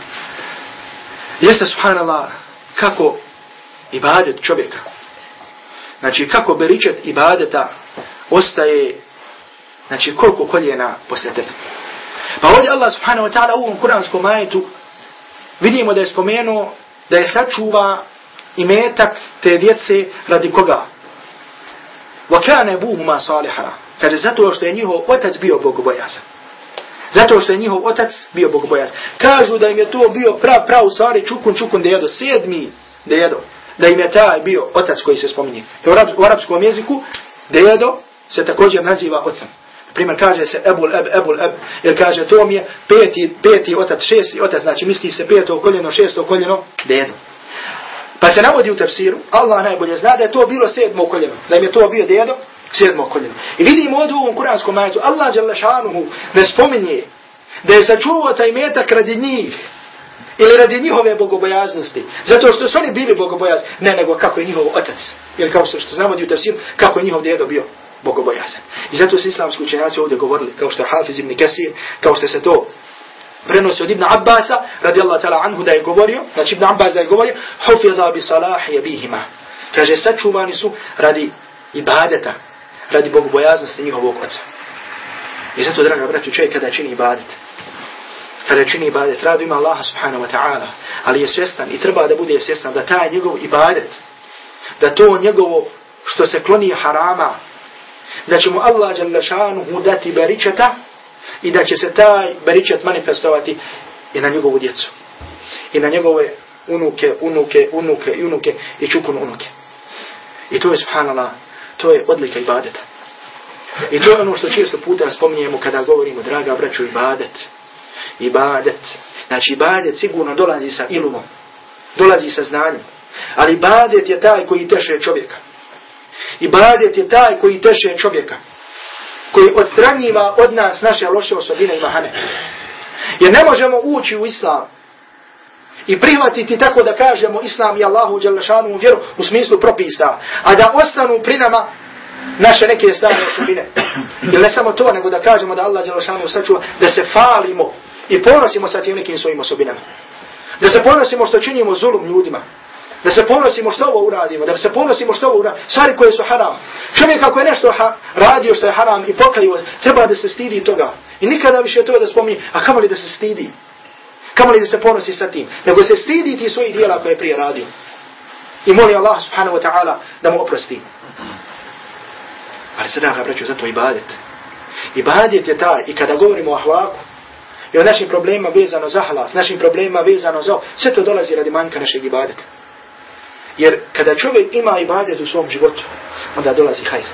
jeste, subhanallah, kako ibadet čovjeka, znači kako beričet ibadeta ostaje, znači koliko koljena posle tebe. Pa ovdje Allah subhanahu wa ta'ala u ovom kuranskom majetu vidimo da je spomenuo da je sačuva imetak te djece radi koga? Wa kana صَالِحَا saliha. Kaže zato što je njihov otac bio bogobojazan. Zato što je njihov otac bio bogobojazan. Kažu da im je to bio prav, prav u stvari čukun, čukun dejedo, sedmi dejedo. Da im je taj bio otac koji se spominje. U arapskom jeziku dejedo se također naziva ocem. Primjer, kaže se ebul eb, ebul eb, jer kaže to mi je peti, peti otac, šesti otac, znači misli se peto koljeno, šesto koljeno, dedo. Pa se navodi u tefsiru, Allah najbolje zna da je to bilo sedmo koljeno, da im je to bio dedo, sedmo koljeno. I vidimo ovdje u ovom kuranskom majetu, Allah Đalešanuhu ne spominje da je sačuvao taj metak radi njih, ili radi njihove bogobojaznosti, zato što su oni bili bogobojazni, ne nego kako je njihov otac, ili kao što znamo u tefsiru, kako je njihov dedo bio bogobojazan. I zato su islamski učenjaci ovdje govorili, kao što je Hafiz ibn Kesir, kao što se to prenosi od Ibn Abbasa, radi Allah ta'ala anhu da je govorio, znači Ibn Abbas da je govorio, hufidha bi salahi jebihima. Kaže, sačuvani su radi ibadeta, radi bogobojaznosti njihovog oca. I zato, draga braću, čovjek kada čini ibadet, kada čini ibadet, radu ima Allaha subhanahu wa ta'ala, ali je svjestan i treba da bude svjestan da taj njegov ibadet, da to njegovo što se kloni harama, da će mu Allah jalla šanuhu dati beričeta i da će se taj beričet manifestovati i na njegovu djecu. I na njegove unuke, unuke, unuke, unuke i čukun unuke. I to je subhanallah, to je odlika ibadeta. I to je ono što često puta spominjemo kada govorimo, draga braću, ibadet. Ibadet. Znači, ibadet sigurno dolazi sa ilumom. Dolazi sa znanjem. Ali ibadet je taj koji teše čovjeka. Ibadet je taj koji teše čovjeka. Koji odstranjiva od nas naše loše osobine i mahane. Jer ne možemo ući u islam i prihvatiti tako da kažemo islam i Allahu djelašanu vjeru u smislu propisa, a da ostanu pri nama naše neke stane osobine. Ili ne samo to, nego da kažemo da Allah Đelešanu sačuva, da se falimo i ponosimo sa tim nekim svojim osobinama. Da se ponosimo što činimo zulum ljudima. Da se ponosimo što ovo uradimo, da se ponosimo što ovo uradimo. Stvari koje su haram. Čovjek ako je nešto ha radio što je haram i pokaju, treba da se stidi toga. I nikada više to da spominje, a kamo li da se stidi? Kamo li da se ponosi sa tim? Nego se stidi ti svojih dijela koje je prije radio. I moli Allah subhanahu wa ta'ala da mu oprosti. Ali sada ga braću, zato ibadet. Ibadet je taj, i kada govorimo o ahlaku, i o našim problemima vezano za ahlak, našim problemima vezano za sve to dolazi radi manjka našeg ibadeta. Jer kada čovjek ima ibadet u svom životu, onda dolazi hajr.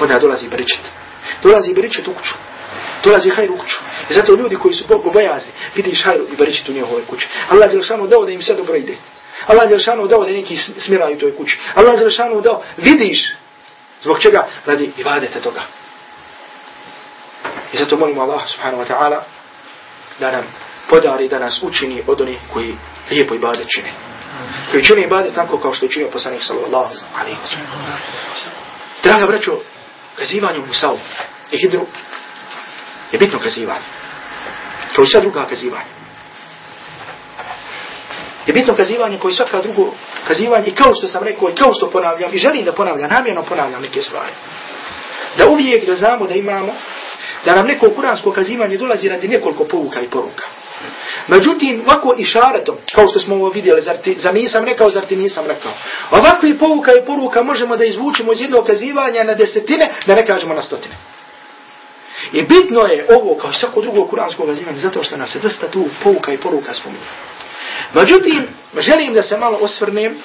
Onda dolazi bričet. Dolazi bričet u kuću. Dolazi hajr u kuću. I zato ljudi koji su Bogu bojazni, vidiš hajr i bričet u njihove kuće. Allah je samo dao da im sve dobro ide. Allah je samo dao da neki smiraju u toj kući. Allah je samo dao, vidiš, zbog čega? Radi ibadete toga. I zato molimo Allah subhanahu wa ta'ala da nam podari da nas učini od onih koji lijepo ibadet čine koji čini ibadet tako kao što je činio poslanik sallallahu alaihi wa sallam. Draga braćo, kazivanje u Musavu i Hidru je bitno kazivanje. Kao i sva druga kazivanja. je bitno kazivanje koji svaka drugo kazivanje i kao što sam rekao i kao što ponavljam i želim da ponavljam, namjerno ponavljam neke stvari. Da uvijek da znamo da imamo, da nam neko kuransko kazivanje dolazi radi nekoliko povuka i poruka. Međutim, ovako i šaretom, kao što smo ovo vidjeli, zar, ti, zar nisam rekao, zar ti nisam rekao. Ovakve povuka i poruka možemo da izvučemo iz jednog kazivanja na desetine, da ne kažemo na stotine. I bitno je ovo, kao i svako drugo kuransko kazivanje, zato što nas se dosta tu povuka i poruka spominje. Međutim, želim da se malo osvrnem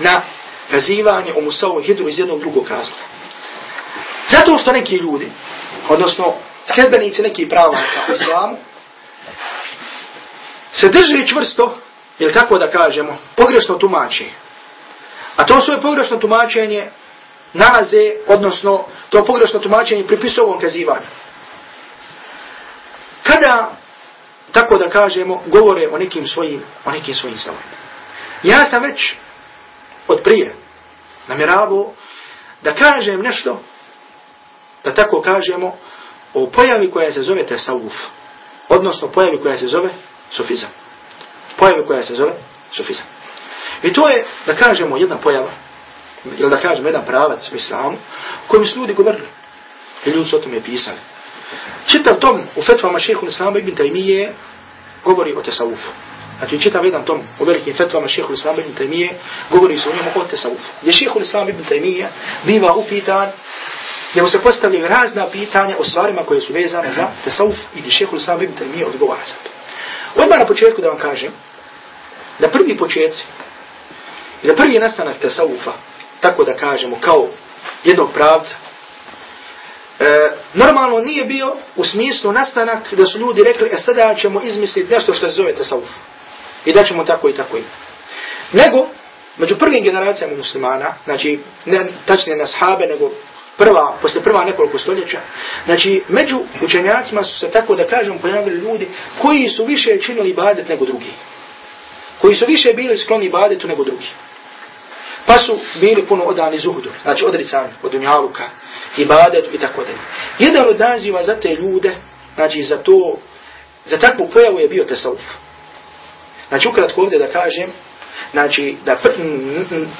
na kazivanje o Musavu Hidru iz jednog drugog razloga. Zato što neki ljudi, odnosno sljedbenici neki pravnika u islamu, se drže čvrsto, ili tako da kažemo, pogrešno tumači. A to svoje pogrešno tumačenje nalaze, odnosno to pogrešno tumačenje pripisuje ovom kazivanju. Kada, tako da kažemo, govore o nekim svojim, o nekim svojim stavima. Ja sam već od prije namjeravao da kažem nešto, da tako kažemo, o pojavi koja se zove tesavuf, odnosno pojavi koja se zove sufizam. Pojavi koja se zove sufizam. I to je, da kažemo, jedna pojava, ili da kažemo, jedan pravac u islamu, kojim su ljudi govorili. I ljudi su o tome pisali. Čitav tom u fetvama šehu islama ibn Taymiye govori o tesavufu. Znači čitav jedan tom u velikim fetvama šehu islama ibn Taymiye govori se o njemu o tesavufu. Gdje šehu islama ibn Taymiye biva upitan gdje mu se postavljaju razna pitanja o stvarima koje su vezane za tesavuf i gdje šehu islama ibn Taymiye odgovara za to. Odmah na početku da vam kažem, da prvi početci, i da prvi nastanak tasaufa, tako da kažemo, kao jednog pravca, e, normalno nije bio u smislu nastanak da su ljudi rekli, e sada ćemo izmisliti nešto što se zove tasavuf. I da ćemo tako i tako i. Nego, među prvim generacijama muslimana, znači, ne tačnije na sahabe, nego prva, posle prva nekoliko stoljeća, znači, među učenjacima su se tako da kažem pojavili ljudi koji su više činili ibadet nego drugi. Koji su više bili skloni ibadetu nego drugi. Pa su bili puno odani zuhdu, znači odricani od dunjaluka, ibadetu i tako dalje. Jedan od naziva za te ljude, znači za to, za takvu pojavu je bio tesauf. Znači ukratko ovdje da kažem, znači da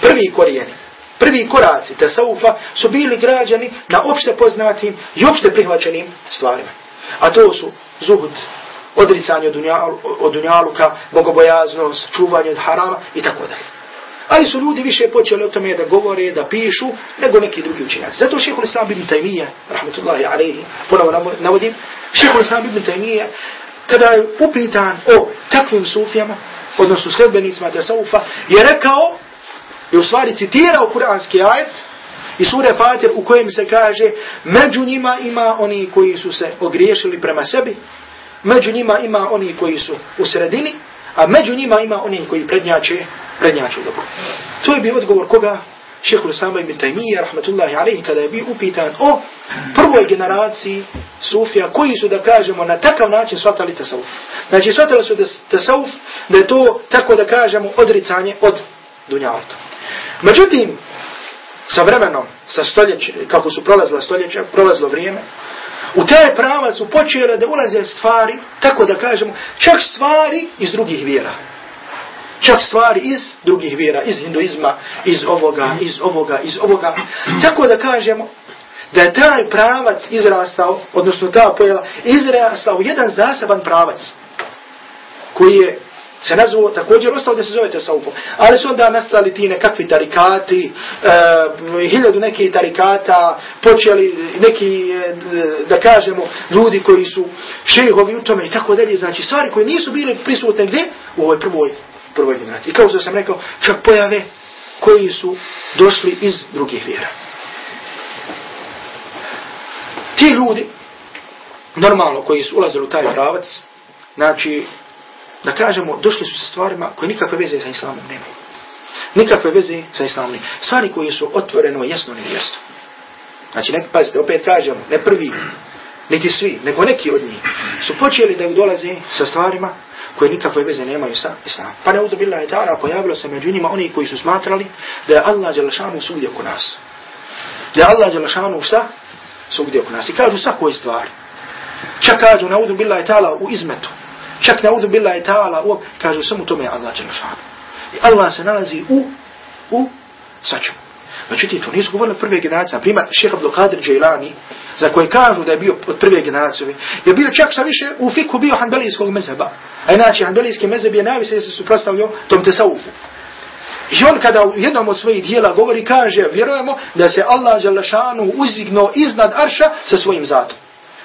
prvi korijeni, prvi koraci tasaufa su bili građani na opšte poznatim i opšte prihvaćenim stvarima. A to su zuhud, odricanje od, dunjalu, od dunjaluka, bogobojaznost, čuvanje od harama i tako dalje. Ali su ljudi više počeli o tome da govore, da pišu, nego neki drugi učenjaci. Zato šehol Islam ibn Taymiye, rahmatullahi alaihi, ponovo navodim, šehol Islam ibn Taymiye, kada je upitan o takvim sufijama, odnosno sledbenicima Tasaufa, je rekao je u stvari citirao kuranski ajet i sure Fatir u kojem se kaže među njima ima oni koji su se ogriješili prema sebi, među njima ima oni koji su u sredini, a među njima ima oni koji prednjače, prednjače dobro. To je bio odgovor koga? Šehhul Sama ibn Taymiyyah, rahmatullahi alaihi, kada je bio upitan o prvoj generaciji Sufija, koji su, da kažemo, na takav način shvatali tasavuf. Znači, shvatali su da tasavuf, da je to, tako da kažemo, odricanje od dunjalka. Međutim, sa vremenom, sa stoljeće, kako su prolazila stoljeća, prolazilo vrijeme, u taj pravac su počele da ulaze stvari, tako da kažemo, čak stvari iz drugih vjera. Čak stvari iz drugih vjera, iz hinduizma, iz ovoga, iz ovoga, iz ovoga. Tako da kažemo, da je taj pravac izrastao, odnosno ta pojela, izrastao jedan zaseban pravac, koji je se nazvao također ostalo da se zove tasawufom. Ali su onda nastali ti nekakvi tarikati, e, hiljadu nekih tarikata, počeli neki, e, da kažemo, ljudi koji su šehovi u tome i tako dalje. Znači, stvari koje nisu bili prisutne gdje? U ovoj prvoj, prvoj generaciji. I kao što sam rekao, čak pojave koji su došli iz drugih vjera. Ti ljudi, normalno, koji su ulazili u taj pravac, znači, da kažemo, došli su sa stvarima koje nikakve veze sa islamom nemaju. Nikakve veze sa islamom nemaju. Stvari koje su otvoreno jasno nevjerstvo. Znači, nek, pazite, opet kažemo, ne prvi, niti svi, nego neki od njih, su počeli da dolaze sa stvarima koje nikakve veze nemaju sa islamom. Pa ne uzubila je ta'ala, pojavilo se među njima oni koji su smatrali da je Allah Đalašanu svugdje oko nas. Da je Allah Đalašanu šta? Svugdje oko nas. I kažu sa koje stvari. Čak kažu, na uzubila je ta'ala u izmetu, čak na uzu bila i ta'ala, kažu samo tome je Allah Đelešanu. I Allah se nalazi u, u svačemu. Međutim, to nisu govorili prve generacije. Primar, šeha Abdul Qadir Džajlani, za koje kažu da je bio od prve generacije, je bio čak sa više u fiku bio hanbelijskog mezheba. A inače, hanbelijski mezheb je najviše se suprostavio tom tesaufu. I on kada u jednom od svojih dijela govori, kaže, vjerujemo da se Allah Đalešanu uzigno iznad Arša sa svojim zatom.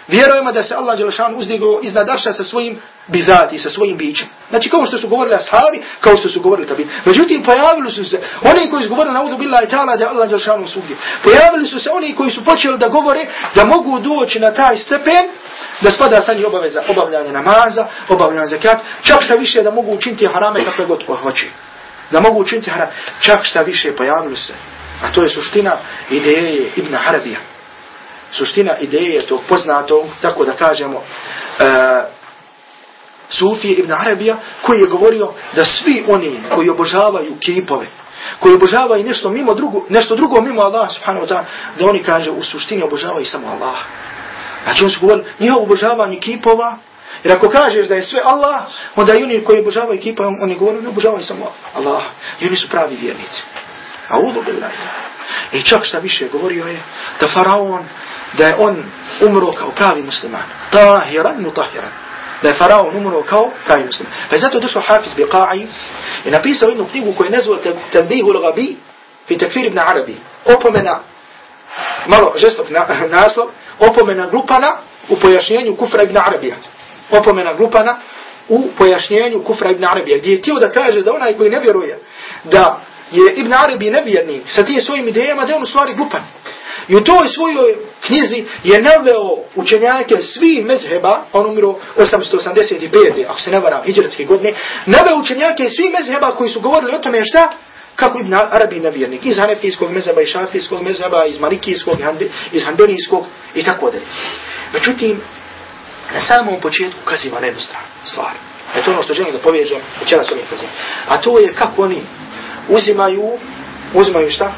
Vjerujemo da se Allah Đelešanu uzdigao iznad Arša sa svojim bizati, sa svojim bićem. Znači kao što su govorili ashabi, kao što su govorili tabi. Međutim, pojavili su se oni koji su govorili na udu billahi ta'ala da Allah Đelešanu svugdje. Pojavili su se oni koji su počeli da govore da mogu doći na taj stepen da spada sa njih obaveza obavljanje namaza, obavljanje zakat, čak šta više da mogu učiniti harame kakve god ko hoće. Da mogu učiniti harame, čak šta više pojavili se. A to je suština ideje Ibn Arabija suština ideje tog poznatog, tako da kažemo, uh, Sufije ibn Arabija, koji je govorio da svi oni koji obožavaju kipove, koji obožavaju nešto mimo drugo, nešto drugo mimo Allah subhanahu wa ta'ala, da oni kaže u suštini obožavaju samo Allah. Znači on su govorili, njihovo obožavanje kipova, jer ako kažeš da je sve Allah, onda i oni koji obožavaju kipove, oni govore, ne obožavaju samo Allah. I oni su pravi vjernici. A udu billahi. I čak šta više govorio je da faraon da je on umro kao pravi musliman. Tahiran, mutahiran. Da je faraon umro kao pravi musliman. Pa je zato došao Hafiz Biqa'i i napisao jednu knjigu koju je nazvao Tanbihu l-Gabi fi takfir ibn Arabi. Opomena, malo žestok na, *laughs* naslov, opomena glupana u pojašnjenju kufra ibn Arabija. Opomena glupana u pojašnjenju kufra ibn Arabija. Gdje je tijelo da kaže da onaj koji ne vjeruje da je Ibn Arabi nevjernik sa tije svojim idejama, da je on u stvari glupan. I u toj svojoj knjizi je naveo učenjake svih mezheba, on umro 885. ako se ne varam, hijđarske godine, naveo učenjake svih mezheba koji su govorili o tome šta? Kako Ibn Arabi navjernik, iz Hanefijskog mezheba, iz Šafijskog mezheba, iz Malikijskog, iz Hanbelijskog i tako dalje. Međutim, na samom početku kaziva na jednu stvar. E to ono što želim da povežem, večera su mi kazim. A to je kako oni uzimaju, uzimaju šta?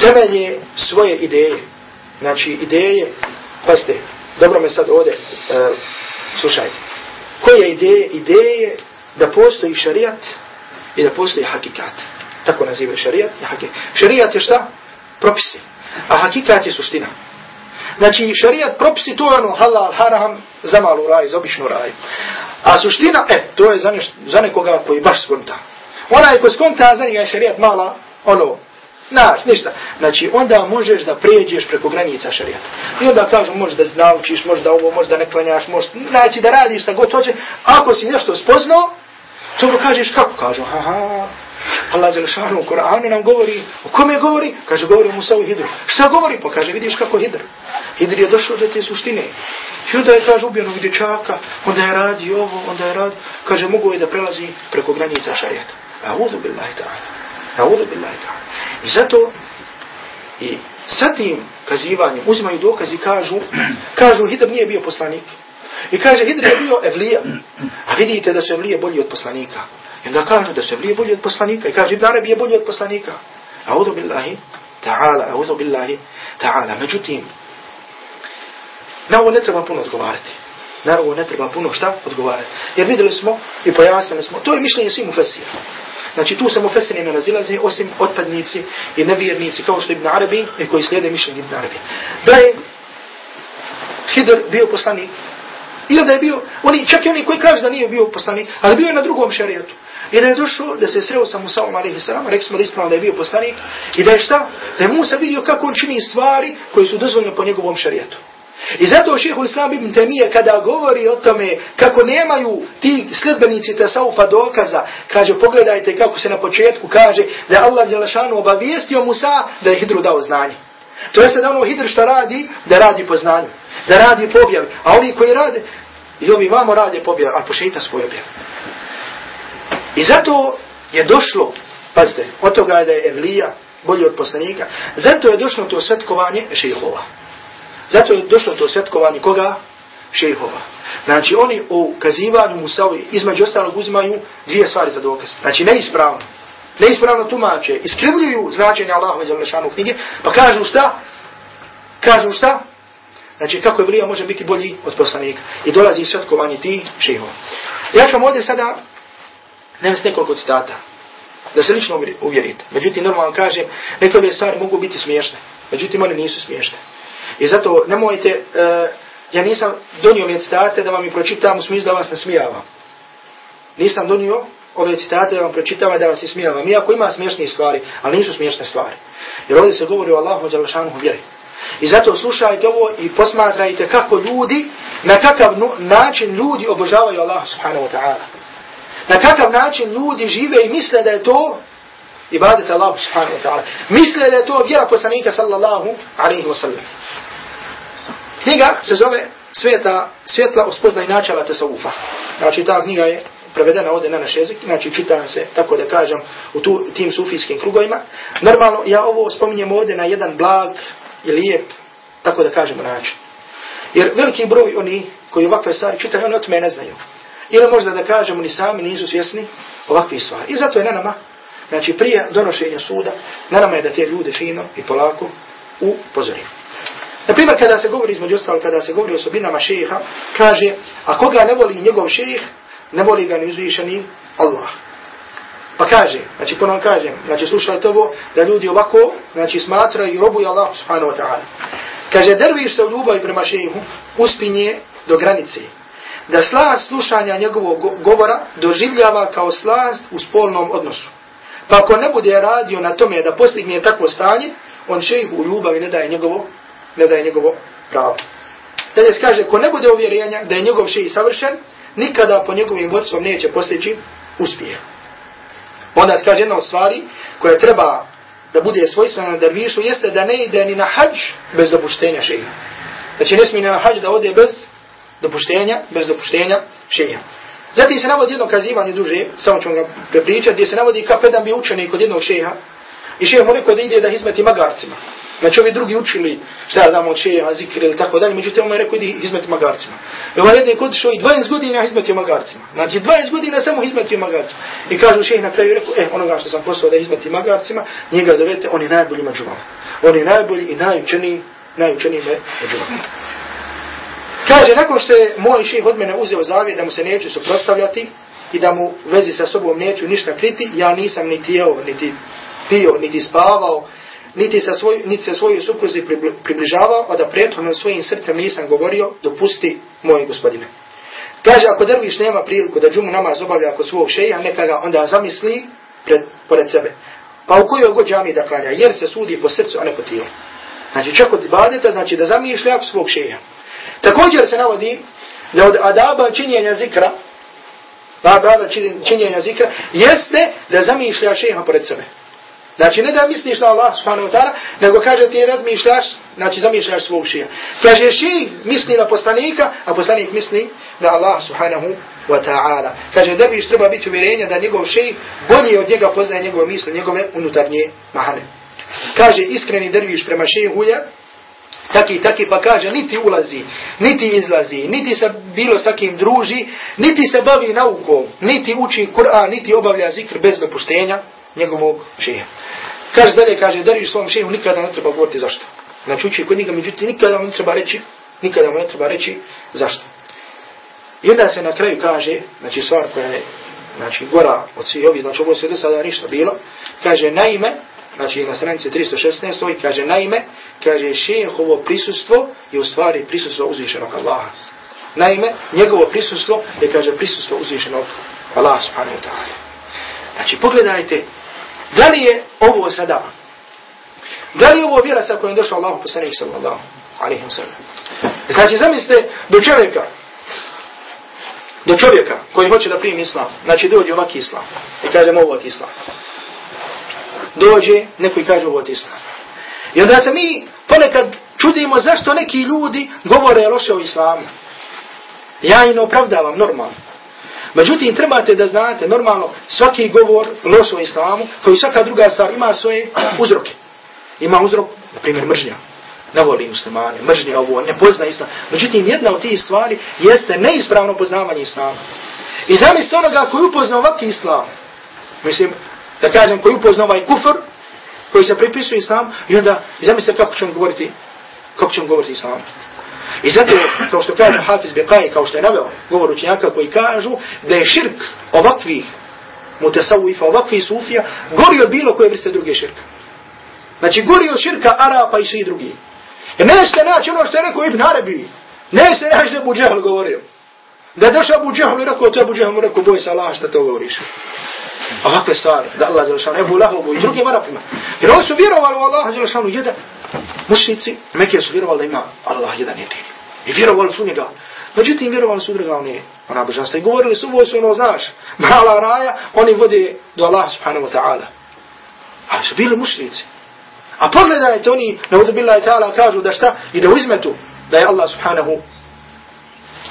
Temelje svoje ideje. Znači, ideje, pazite, dobro me sad ovdje, e, slušajte. Koje ideje? Ideje da postoji šarijat i da postoji hakikat. Tako nazivaju šarijat i hakikat. Šarijat je šta? Propisi. A hakikat je suština. Znači, šarijat propisi, to ono halal, haram, za malu raj, za običnu raj. A suština, e, to je za, neš, za nekoga koji baš skonta. Onaj ko skonta, za njega je šarijat mala, ono, Naš, ništa. Znači, onda možeš da pređeš preko granica šarijata. I onda kažu, možeš da naučiš, možeš da ovo, možeš da ne klanjaš, možeš, znači da radiš šta god hoće. Ako si nešto spoznao, to mu kažeš kako? Kažu, ha, ha, Allah Đelšanu u Koranu nam govori, o kome govori? Kaže, govori o Musa u Hidru. Šta govori? Pa kaže, vidiš kako Hidr. Hidr je došao do te suštine. I onda je, kaže, ubijenog dječaka, onda je radi ovo, onda je radi. Kaže, mogu je da prelazi preko granica šarijata. A uzu billahi ta'ala. Naudu billahi ta'ala. I zato i sa tim kazivanjem uzimaju dokaz i kažu, *clears throat* kažu Hidr nije bio poslanik. I kaže Hidr je bio evlija. A vidite da su evlije bolji od poslanika. I onda kažu da su evlije bolji od poslanika. I kaže Ibn Arabi je bolji od poslanika. Audu billahi ta'ala, audu billahi ta'ala. Međutim, na ovo ne treba puno odgovarati. Na ovo ne treba puno šta odgovarati. Jer videli smo i pojasnili smo, to je mišljenje svim u fesijama. Znači tu samo feseni ne nazilaze osim otpadnici i nevjernici kao što Ibn Arabi i koji slijede mišljenje Ibn Arabi. Da je Hidr bio poslanik ili da je bio, oni, čak i oni koji kažu da nije bio poslanik, ali bio je na drugom šarijetu. I da je došao, da se sreo sa Musaom a.s. Rekli smo da ispravno da je bio poslanik. I da je šta? Da je Musa vidio kako on čini stvari koji su dozvoljene po njegovom šarijetu. I zato šehhul islam ibn Temije kada govori o tome kako nemaju ti sljedbenici tasaufa dokaza, kaže pogledajte kako se na početku kaže da je Allah Đelešanu obavijestio Musa da je Hidru dao znanje. To jeste da ono Hidr što radi, da radi po znanju, da radi po objavi. A oni koji rade, i ovi vamo rade po objavi, ali po šeita svoj objavi. I zato je došlo, pazite, od toga je da je Evlija bolji od poslanika, zato je došlo to svetkovanje šehova. Zato je došlo to svetkovanje koga? Šehova. Znači oni u kazivanju Musaovi između ostalog uzimaju dvije stvari za dokaz. Znači neispravno. Neispravno tumače. Iskrivljuju značenje Allahove za knjige. Pa kažu šta? Kažu šta? znači kako je vlija može biti bolji od poslanika. I dolazi svetkovanje ti šehova. Ja ću vam ovdje sada navesti nekoliko citata da se lično uvjerite. Međutim, normalno kažem, neke ove stvari mogu biti smiješne. Međutim, one nisu smiješne. I zato nemojte, uh, ja nisam donio ove citate da vam ih pročitam u smislu da vas nasmijavam. Nisam donio ove citate da vam pročitam da vas ismijavam. Iako ima smiješne stvari, ali nisu smiješne stvari. Jer ovdje se govori o Allahu Đalešanuhu vjeri. I zato slušajte ovo i posmatrajte kako ljudi, na kakav način ljudi obožavaju Allah subhanahu wa ta'ala. Na kakav način ljudi žive i misle da je to ibadet Allah subhanahu wa ta'ala. Misle da je to vjera poslanika sallallahu alaihi wa sallam. Knjiga se zove Sveta, Svetla uspoznaj načala tesavufa. Znači ta knjiga je prevedena ovdje na naš jezik, znači čita se, tako da kažem, u tu, tim sufijskim krugovima. Normalno, ja ovo spominjem ovdje na jedan blag i lijep, tako da kažem, način. Jer veliki broj oni koji ovakve stvari čitaju, oni o tome ne znaju. Ili možda da kažemo, oni sami nisu svjesni ovakve stvari. I zato je na nama, znači prije donošenja suda, na nama je da te ljude fino i polako upozorimo. Naprimjer, kada se govori između ostalo, kada se govori o osobinama šeha, kaže, a koga ne voli njegov šejh, ne voli ga ni uzvišeni Allah. Pa kaže, znači ponovno kažem, znači slušajte ovo, da ljudi ovako, znači smatraju i robuju Allah subhanahu wa ta'ala. Kaže, derviš se u ljubavi prema šehu, uspinje do granice, da slast slušanja njegovog govora doživljava kao slast u spolnom odnosu. Pa ako ne bude radio na tome da postigne takvo stanje, on šehu u ljubavi ne daje njegovo, ne daje njegovo pravo. Dalje kaže, ko ne bude uvjerenja da je njegov šeji savršen, nikada po njegovim vodstvom neće postići uspjeh. Onda se kaže jedna od stvari koja treba da bude svojstvena na dervišu jeste da ne ide ni na hađ bez dopuštenja šeha. Znači ne smije ni na hađ da ode bez dopuštenja, bez dopuštenja šeha. Zatim se navodi jedno kazivanje duže, samo ću vam ga prepričati, gdje se navodi kako jedan bi učenik kod jednog šeha i šeha mu rekao da ide da izmeti magarcima. Znači ovi drugi učili šta ja znam od šeha, zikri ili tako dalje, međutim on je rekao idi izmeti magarcima. I ovaj jednik odišao i 20 godina izmetio magarcima. Znači 20 godina samo izmetio magarcima. I kažu šeha na kraju rekao, eh, onoga što sam poslao da izmeti magarcima, njega dovete, on je najbolji među vama. On je najbolji i najučeniji, najučeniji među vama. Kaže, nakon što je moj šeha od mene uzeo zavjet da mu se neću suprostavljati i da mu vezi sa sobom neću ništa kriti, ja nisam niti jeo, niti pio, niti spavao, niti sa, svoj, niti se svojoj supruzi približavao, a da prethodno svojim srcem nisam govorio, dopusti moj gospodine. Kaže, ako drviš nema priliku da džumu namaz obavlja kod svog šeja, neka ga onda zamisli pred, pored sebe. Pa u kojoj god džami da klanja, jer se sudi po srcu, a ne po tijelu. Znači, čak od ibadeta, znači da zamišlja svog šeja. Također se navodi da od adaba činjenja zikra, adaba činjenja zikra, jeste da zamišlja šeha pored sebe. Znači ne da misliš na Allah subhanahu wa ta'ala, nego kaže ti razmišljaš, znači zamišljaš svog šija. Kaže ši misli na poslanika, a poslanik misli na Allah subhanahu wa ta'ala. Kaže da biš treba biti uvjerenja da njegov ši bolje od njega poznaje njegove misle, njegove unutarnje mahane. Kaže iskreni derviš prema šehu taki taki pa kaže niti ulazi, niti izlazi, niti se bilo sa kim druži, niti se bavi naukom, niti uči Kur'an, niti obavlja zikr bez dopuštenja njegovog šeha. Kaže dalje, kaže, dariš svom šehu, nikada ne treba govoriti zašto. Znači uči kod njega, međutim, nikada mu ne treba reći, nikada mu ne treba reći zašto. I onda se na kraju kaže, znači stvar koja je, znači gora od svih ovih, znači ovo se do sada ništa bilo, kaže naime, znači na stranici 316, i ovaj kaže naime, kaže šehovo prisustvo je u stvari prisustvo uzvišenog Allaha. Naime, njegovo prisustvo je, kaže, prisustvo uzvišenog Allaha subhanahu wa ta'ala. Znači, pogledajte, da li je ovo sada, da li je ovo vjera sa kojom došao Allah poslanih sallallahu alaihi wa sallam. Znači, zamislite do čovjeka, do čovjeka koji hoće da primi islam, znači dođe ovak islam i kažemo ovo od islam. Dođe, neko i kaže ovo od islam. I onda se mi ponekad čudimo zašto neki ljudi govore loše o islamu. Ja i ne opravdavam normalno. Međutim, trebate da znate, normalno, svaki govor loš o islamu, koji svaka druga stvar ima svoje uzroke. Ima uzrok, na primjer, mržnja. Ne voli muslimane, mržnja ovo, ne pozna islam. Međutim, jedna od tih stvari jeste neispravno poznavanje islama. I zamislite onoga koji upozna ovakvi islam, mislim, da kažem, koji upozna ovaj kufr, koji se pripisuje islam, i onda, zamislite kako ćemo govoriti, kako ćemo govoriti islam. I zato, kao što kaže Hafiz Bekaj, kao što je naveo govor učenjaka koji kažu da je širk ovakvih mutesawifa, ovakvih sufija, gori od bilo koje vrste druge širka. Znači, gori od širka Arapa i svi drugi. Jer nećete naći ono što je rekao Ibn Arabi. Nećete naći da je Abu Džehl govorio. Da je došao Abu Džehl i rekao, to je Abu Džehl mu rekao, boj se Allah što to govoriš. Ovakve stvari, da Allah Đelešanu, Ebu Lahobu i drugim Arapima. Jer oni su vjerovali u Allah je jedan. Mušnici, Mekije su vjerovali da ima Allah jedan jedini. I vjerovali su njega. Međutim, vjerovali su druga, on ona božanstva. I govorili su, ovo su ono, znaš, mala raja, oni vode do Allah subhanahu wa ta'ala. Ali su bili mušnici. A pogledajte oni, na uzubillahi ta'ala, kažu da šta? I da uzmetu da je Allah subhanahu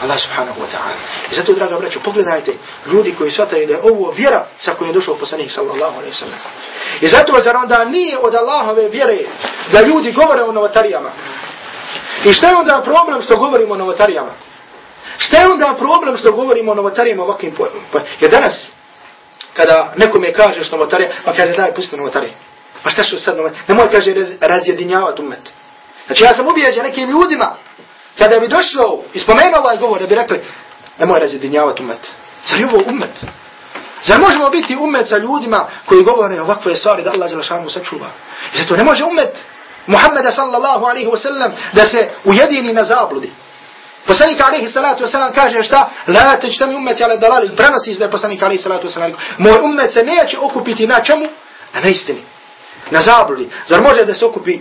Allah subhanahu wa ta'ala. I zato, draga braćo, pogledajte ljudi koji shvataju da je ovo vjera sa kojom je došao poslanik sallallahu alaihi sallam. I zato, zar onda nije od Allahove vjere da ljudi govore o novotarijama? I šta je onda problem što govorimo o novotarijama? Šta je onda problem što govorimo o novotarijama ovakvim pojmom? Pa, jer danas, kada nekome kažeš novotarija, pa kaže daj, pusti novotarije. Pa šta što sad novotarije? Nemoj kaže raz, razjedinjavati umet. Znači ja sam ubijeđen nekim ljudima, kada bi došlo i spomenuo ovaj govor, da bi rekli, nemoj razjedinjavati umet. Zar je ovo umet? Zar možemo biti umet sa ljudima koji govore ovakve stvari da Allah Đelešanu sačuva? I zato ne može umet Muhammeda sallallahu alaihi wa sallam da se ujedini na zabludi. Poslanik alaihi salatu wasalam kaže šta? La teđta mi umet jale dalali. Prenosi da je poslanik alaihi salatu wasalam. Moj umet se neće okupiti na čemu? Na neistini. Na zabludi. Zar može da se okupi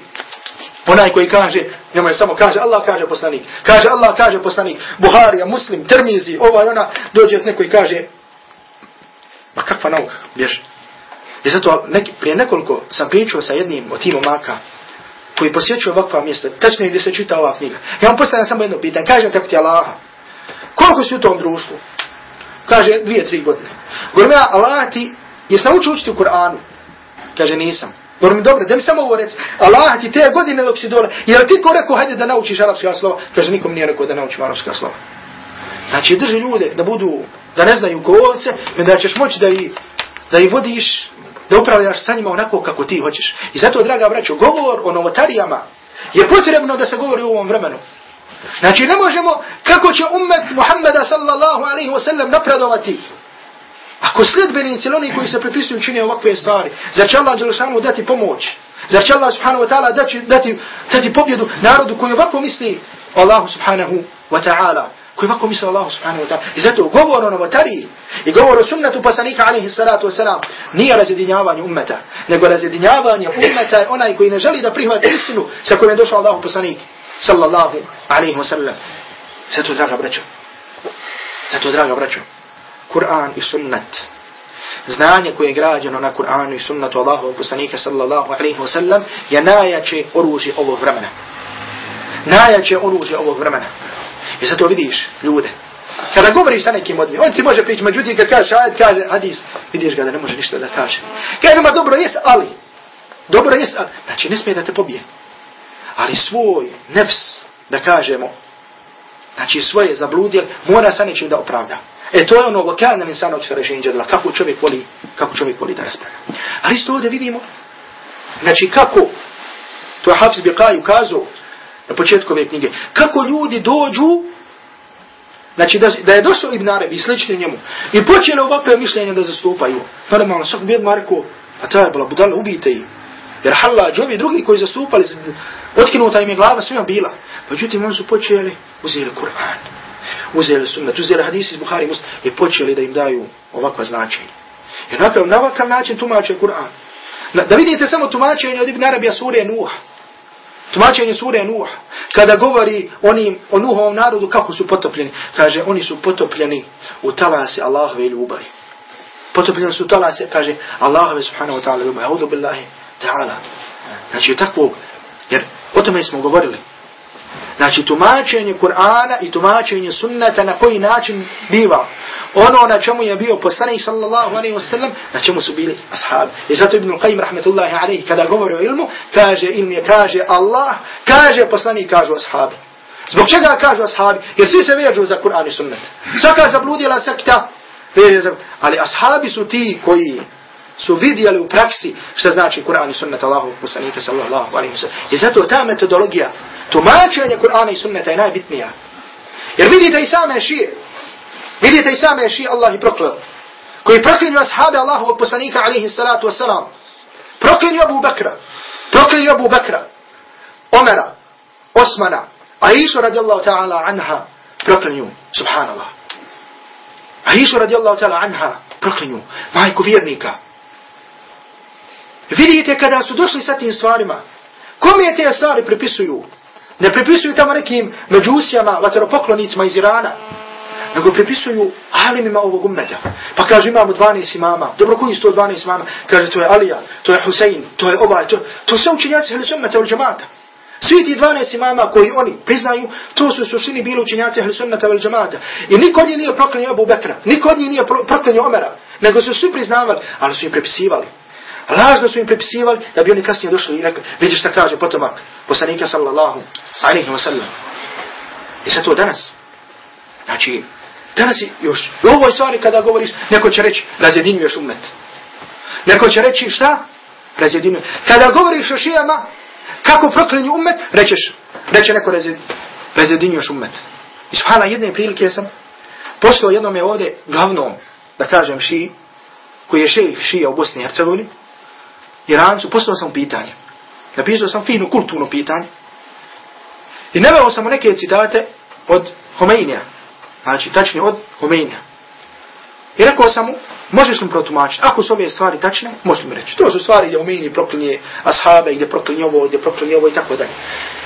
onaj koji kaže, nemoj samo kaže, Allah kaže poslanik. Kaže Allah kaže poslanik. Buharija, Muslim, Termizi, ovaj ona, dođe neko i kaže, ma kakva nauka, bježi. I zato neki, prije nekoliko sam pričao sa jednim od tim omaka, koji posjećuje ovakva mjesta, tačno gdje se čita ova knjiga. Ja vam postavljam samo jedno pitanje, kaže tako ti Allaha, koliko si u tom društvu? Kaže, dvije, tri godine. Govorim ja, Allah ti, jesi naučio učiti u Kur'anu? Kaže, nisam. Govorim, dobro, da mi samo ovo reci, Allah ti te godine dok si dole, jer ti ko rekao, hajde da naučiš arapska slova? Kaže, nikom nije rekao da naučim arapska slova. Znači, drži ljude da budu, da ne znaju govorce, da ćeš moći da i, da i vodiš da upravljaš sa njima onako kako ti hoćeš. I zato, draga braćo, govor o novotarijama je potrebno da se govori u ovom vremenu. Znači, ne možemo kako će ummet Muhammeda sallallahu alaihi wasallam napredovati. Ako sljedbenici ili oni koji se prepisuju čine ovakve stvari, zar će Allah Đelešanu dati pomoć? Zar će Allah subhanahu wa ta'ala dati, dati, dati pobjedu narodu koji ovako misli Allahu subhanahu wa ta'ala? koji ovako misli Allahu subhanahu wa ta'ala. I zato govor o novotariji i govor o sunnetu poslanika alaihi salatu wa salam nije razjedinjavanje ummeta, nego razjedinjavanje ummeta je onaj koji ne želi da prihvati istinu sa kojom je došao Allahu poslanik sallallahu alaihi wa sallam. Zato, draga braćo, zato, draga braćo, Kur'an i sunnet, znanje koje je građeno na Kur'anu i sunnetu Allahu poslanika sallallahu alaihi wa sallam je najjače oružje ovog vremena. Najjače oružje ovog vremena. I zato vidiš ljude. Kada govoriš sa nekim od njih, on ti može prići, međutim kad kaže ajed, kaže hadis, vidiš ga da ne može ništa da kaže. Kaže ma dobro jes, ali. Dobro jes, ali. Znači ne smije da te pobije. Ali svoj nefs, da kažemo, znači svoje zabludjel, mora sa nečim da opravda. E to je ono vokana insana od Ferešin kako čovjek voli, kako čovjek voli da raspravlja. Ali isto ovdje vidimo, znači kako, to je Hafiz Biqaj ukazao, na početku ove knjige. Kako ljudi dođu, znači da, da je došao Ibn Arabi i slični njemu, i počeli ovakve mišljenje da zastupaju. Normalno, svak bi odmah rekao, a ta je bila budala, ubijte ih. Jer halla, ovi drugi koji zastupali, otkinuta im je glava svima bila. Međutim, oni su počeli, uzeli Kur'an, uzeli sunnet, uzeli hadis iz Buhari, i počeli da im daju ovakva značenja. I onakav, na ovakav način tumače Kur'an. Da vidite samo tumačenje od Ibn Arabija sure Nuh. Tumačenje sure Nuh, kada govori onim, o Nuhovom narodu kako su potopljeni, kaže oni su potopljeni u talase Allahove ljubavi. Potopljeni su u talase, kaže Allahove subhanahu wa ta'ala ljubavi. Audu billahi ta'ala. Znači takvog, jer o tome smo govorili. Znači tumačenje Kur'ana i tumačenje sunnata na koji način biva ono na čemu je bio poslanik sallallahu alaihi wa sallam, na čemu su bili ashabi. I zato Ibn Qayyim rahmetullahi alaihi kada govori o ilmu, kaže ilm je, kaže Allah, kaže poslanik, kažu ashabi. Zbog čega kažu ashabi? Jer svi se vežu za Kur'an i sunnet. Svaka zabludila sekta, veže za... Ali ashabi su ti koji su vidjeli u praksi šta znači Kur'an i sunnet Allahu poslanika sallallahu alaihi wa sallam. I zato ta metodologija tumačenje Kur'ana i sunneta je najbitnija. Jer vidite i same šije, vidite i same šije Allah i prokleo, koji proklinju ashabi Allahovog poslanika alihi salatu wasalam, proklinju Abu Bakra, proklinju Abu Bakra, Omera, Osmana, a radijallahu ta'ala anha, proklinju, subhanallah. A radijallahu ta'ala anha, proklinju, majku vjernika. Vidite kada su došli sa tim stvarima, kome je te stvari pripisuju? Ne pripisuju tamo nekim međusijama, vateropoklonicima iz Irana, nego pripisuju alimima ovog ummeta. Pa kaže imamo 12 imama. Dobro, koji su to 12 imama? Kaže to je Alija, to je Husein, to je ovaj, to, to su učenjaci hli ummeta ili džamata. Svi ti 12 imama koji oni priznaju, to su suštini bili učenjaci hli sunnata vel džamata. I niko od njih nije proklenio Abu Bekra, niko od njih nije proklenio Omera, nego su svi priznavali, ali su im prepisivali. Pa Lažno su im prepisivali da bi oni kasnije došli i rekli, vidi šta kaže potomak poslanika sallallahu alaihi wa sallam. I sad to danas. Znači, danas je još, u ovoj stvari kada govoriš, neko će reći, razjedinjuješ umet. Neko će reći šta? Razjedinjuješ. Kada govoriš o šijama, kako proklinju umet, rećeš, reće neko razjedinjuješ umet. I subhana, jedne prilike sam poslao jednom je ovde glavnom, da kažem šiji, koji je šejih šija u Bosni i Hercegovini, Irancu, poslao sam pitanje. Napisao sam fino kulturno pitanje. I naveo sam neke citate od Homeinija. Znači, tačnije od Homeinija. I rekao sam mu, možeš li protumačiti? Ako su ove stvari tačne, možeš mi reći. To su stvari gdje Homeini proklinje ashabe, gdje proklinje ovo, gdje proklinje ovo i tako dalje.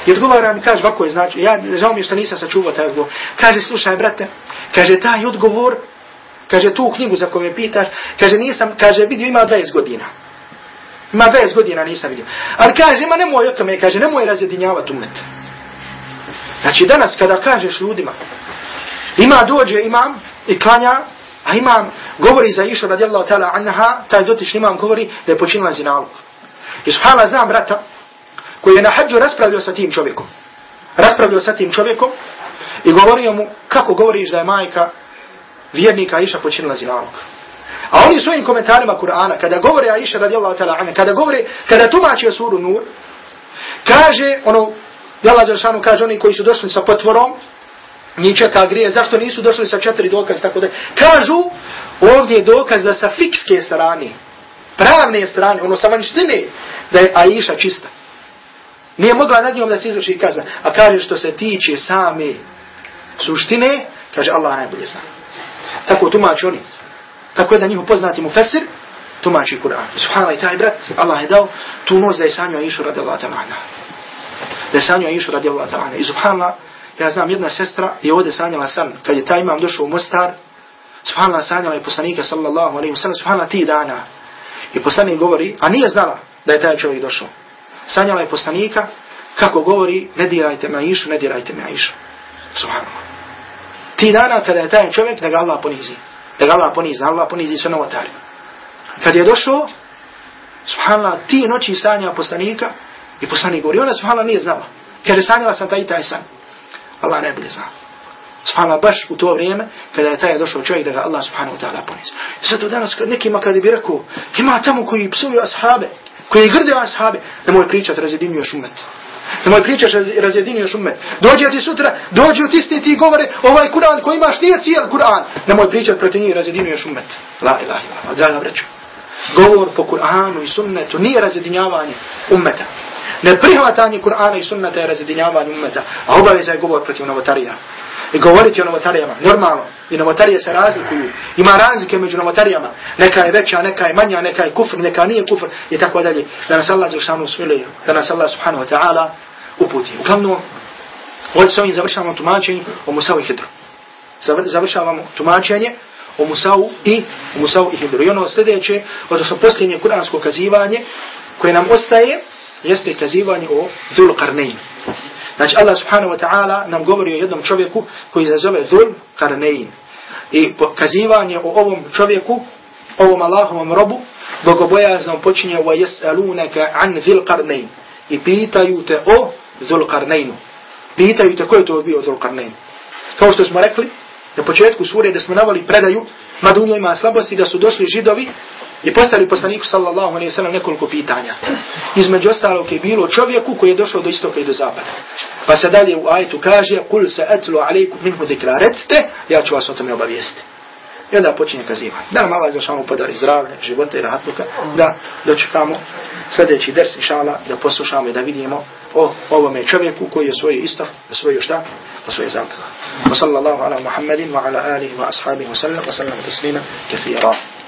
I odgovara mi, kaže, ovako je znači, ja žao mi je što nisam sačuvao taj odgovor. Kaže, slušaj, brate, kaže, taj odgovor, kaže, tu knjigu za koju me pitaš, kaže, nisam, kaže, vidio ima 20 godina. Ima 20 godina nisam vidio. Ali kaže, ima nemoj o tome, kaže, nemoj razjedinjavati umet. Znači danas kada kažeš ljudima, ima dođe imam i klanja, a imam govori za išu radijallahu ta'ala anha, taj dotični imam govori da je počinila zinalog. I subhala znam brata, koji je na hađu raspravljao sa tim čovjekom. Raspravljao sa tim čovjekom i govorio mu kako govoriš da je majka vjernika Iša počinila zinalog. A oni svojim komentarima Kur'ana, kada govore Aisha radijallahu ta'ala anha, kada govore, kada tumače suru Nur, kaže ono, Jalla Đelšanu kaže oni koji su došli sa potvorom, njih čeka grije, zašto nisu došli sa četiri dokaz, tako da, kažu, ovdje je dokaz da sa fikske strane, pravne strane, ono sa vanštine, da je Aisha čista. Nije mogla nad njom da se izvrši kazna. A kaže što se tiče same suštine, kaže Allah najbolje zna. Tako tumači oni. Tako jedan da njihov poznati mu fesir, tumači Kur'an. Subhanallah i taj brat, Allah je dao tu noć da je sanio Aishu radijallahu ta'ala. Da je sanio Aishu radijallahu ta'ala. I subhanallah, ja znam jedna sestra je ovdje sanjala san, kad je taj imam došao u Mostar, subhanallah sanjala je poslanika sallallahu alaihi wa sallam, subhanallah ti dana. I poslanik govori, a nije znala da je taj čovjek došao. Sanjala je poslanika, kako govori, ne dirajte me Aishu, ne dirajte me Aishu. Subhanallah. Ti dana kada je taj čovjek, da ga Allah ponizi da ga Allah ponizi, Allah ponizi sve novotari. Kad je došao, subhanallah, ti noći sanja poslanika i poslanik govori, ona subhanallah nije znala. Kaže, sanjala sam taj i taj san. Allah ne bude znao. Subhanallah, baš u to vrijeme, kada je taj došao čovjek da ga Allah subhanahu ta'ala ponizi. Sad sad danas kad nekima kada bi rekao, ima tamo koji psuju ashabe, koji grde ashabe, nemoj pričat, razjedinju još umet. Nemoj pričaš razjedinio umet. Dođe ti sutra, dođe ti isti ti govore, ovaj Kur'an koji imaš nije cijel Kur'an. Nemoj pričat protiv njih razjedinio umet. La ilaha ilaha, draga breću. Govor po Kur'anu i sunnetu nije razjedinjavanje ummeta. Ne prihvatanje Kur'ana i sunneta je razjedinjavanje ummeta, a obaveza je govor protiv novotarija. I govoriti o novotarijama, normalno. I novotarije se razlikuju. Ima razlike među novotarijama. Neka je veća, neka je manja, neka je kufr, neka nije kufr. I tako dalje. Da nas Allah Đelšanu smiluje. Da nas Allah subhanahu wa ta'ala uputi. Uglavnom, ovdje s ovim završavamo tumačenje o Musavu i Hidru. Završavamo tumačenje o Musavu i o Musavu i Hidru. I ono sljedeće, odnosno posljednje kuransko kazivanje koje nam ostaje, jeste kazivanje o Dhul Karnein. Znači Allah subhanahu wa ta'ala nam govori o jednom čovjeku koji se zove Dhul Karnein. I kazivanje o ovom čovjeku, ovom Allahovom robu, bogobojaznom počinje wa yas'alunaka an Zul Qarnayn. I pitaju te o Zulkarnainu. Pitaju te ko je to bio Zulkarnain. Kao što smo rekli, na početku sure da smo navali predaju, mada u njoj ima slabosti, da su došli židovi I postavili poslaniku sallallahu alaihi sallam nekoliko pitanja. Između ostalog je bilo čovjeku koji je došao do istoka i do zapada. Pa se dalje u ajetu kaže, kul se etlu alaikum minhu dikra, recite, ja ću vas o tome obavijesti. I onda počinje kazivati. Da nam Allah zašamo podari zdravlje, života i rahatluka, da dočekamo sljedeći ders, inšala, da poslušamo i da vidimo o ovome čovjeku koji je svoj istav, svoju šta, da svoje zapada. Wa sallallahu ala Muhammedin wa ala alihi wa ashabihi wa sallam wa sallam taslima kathira.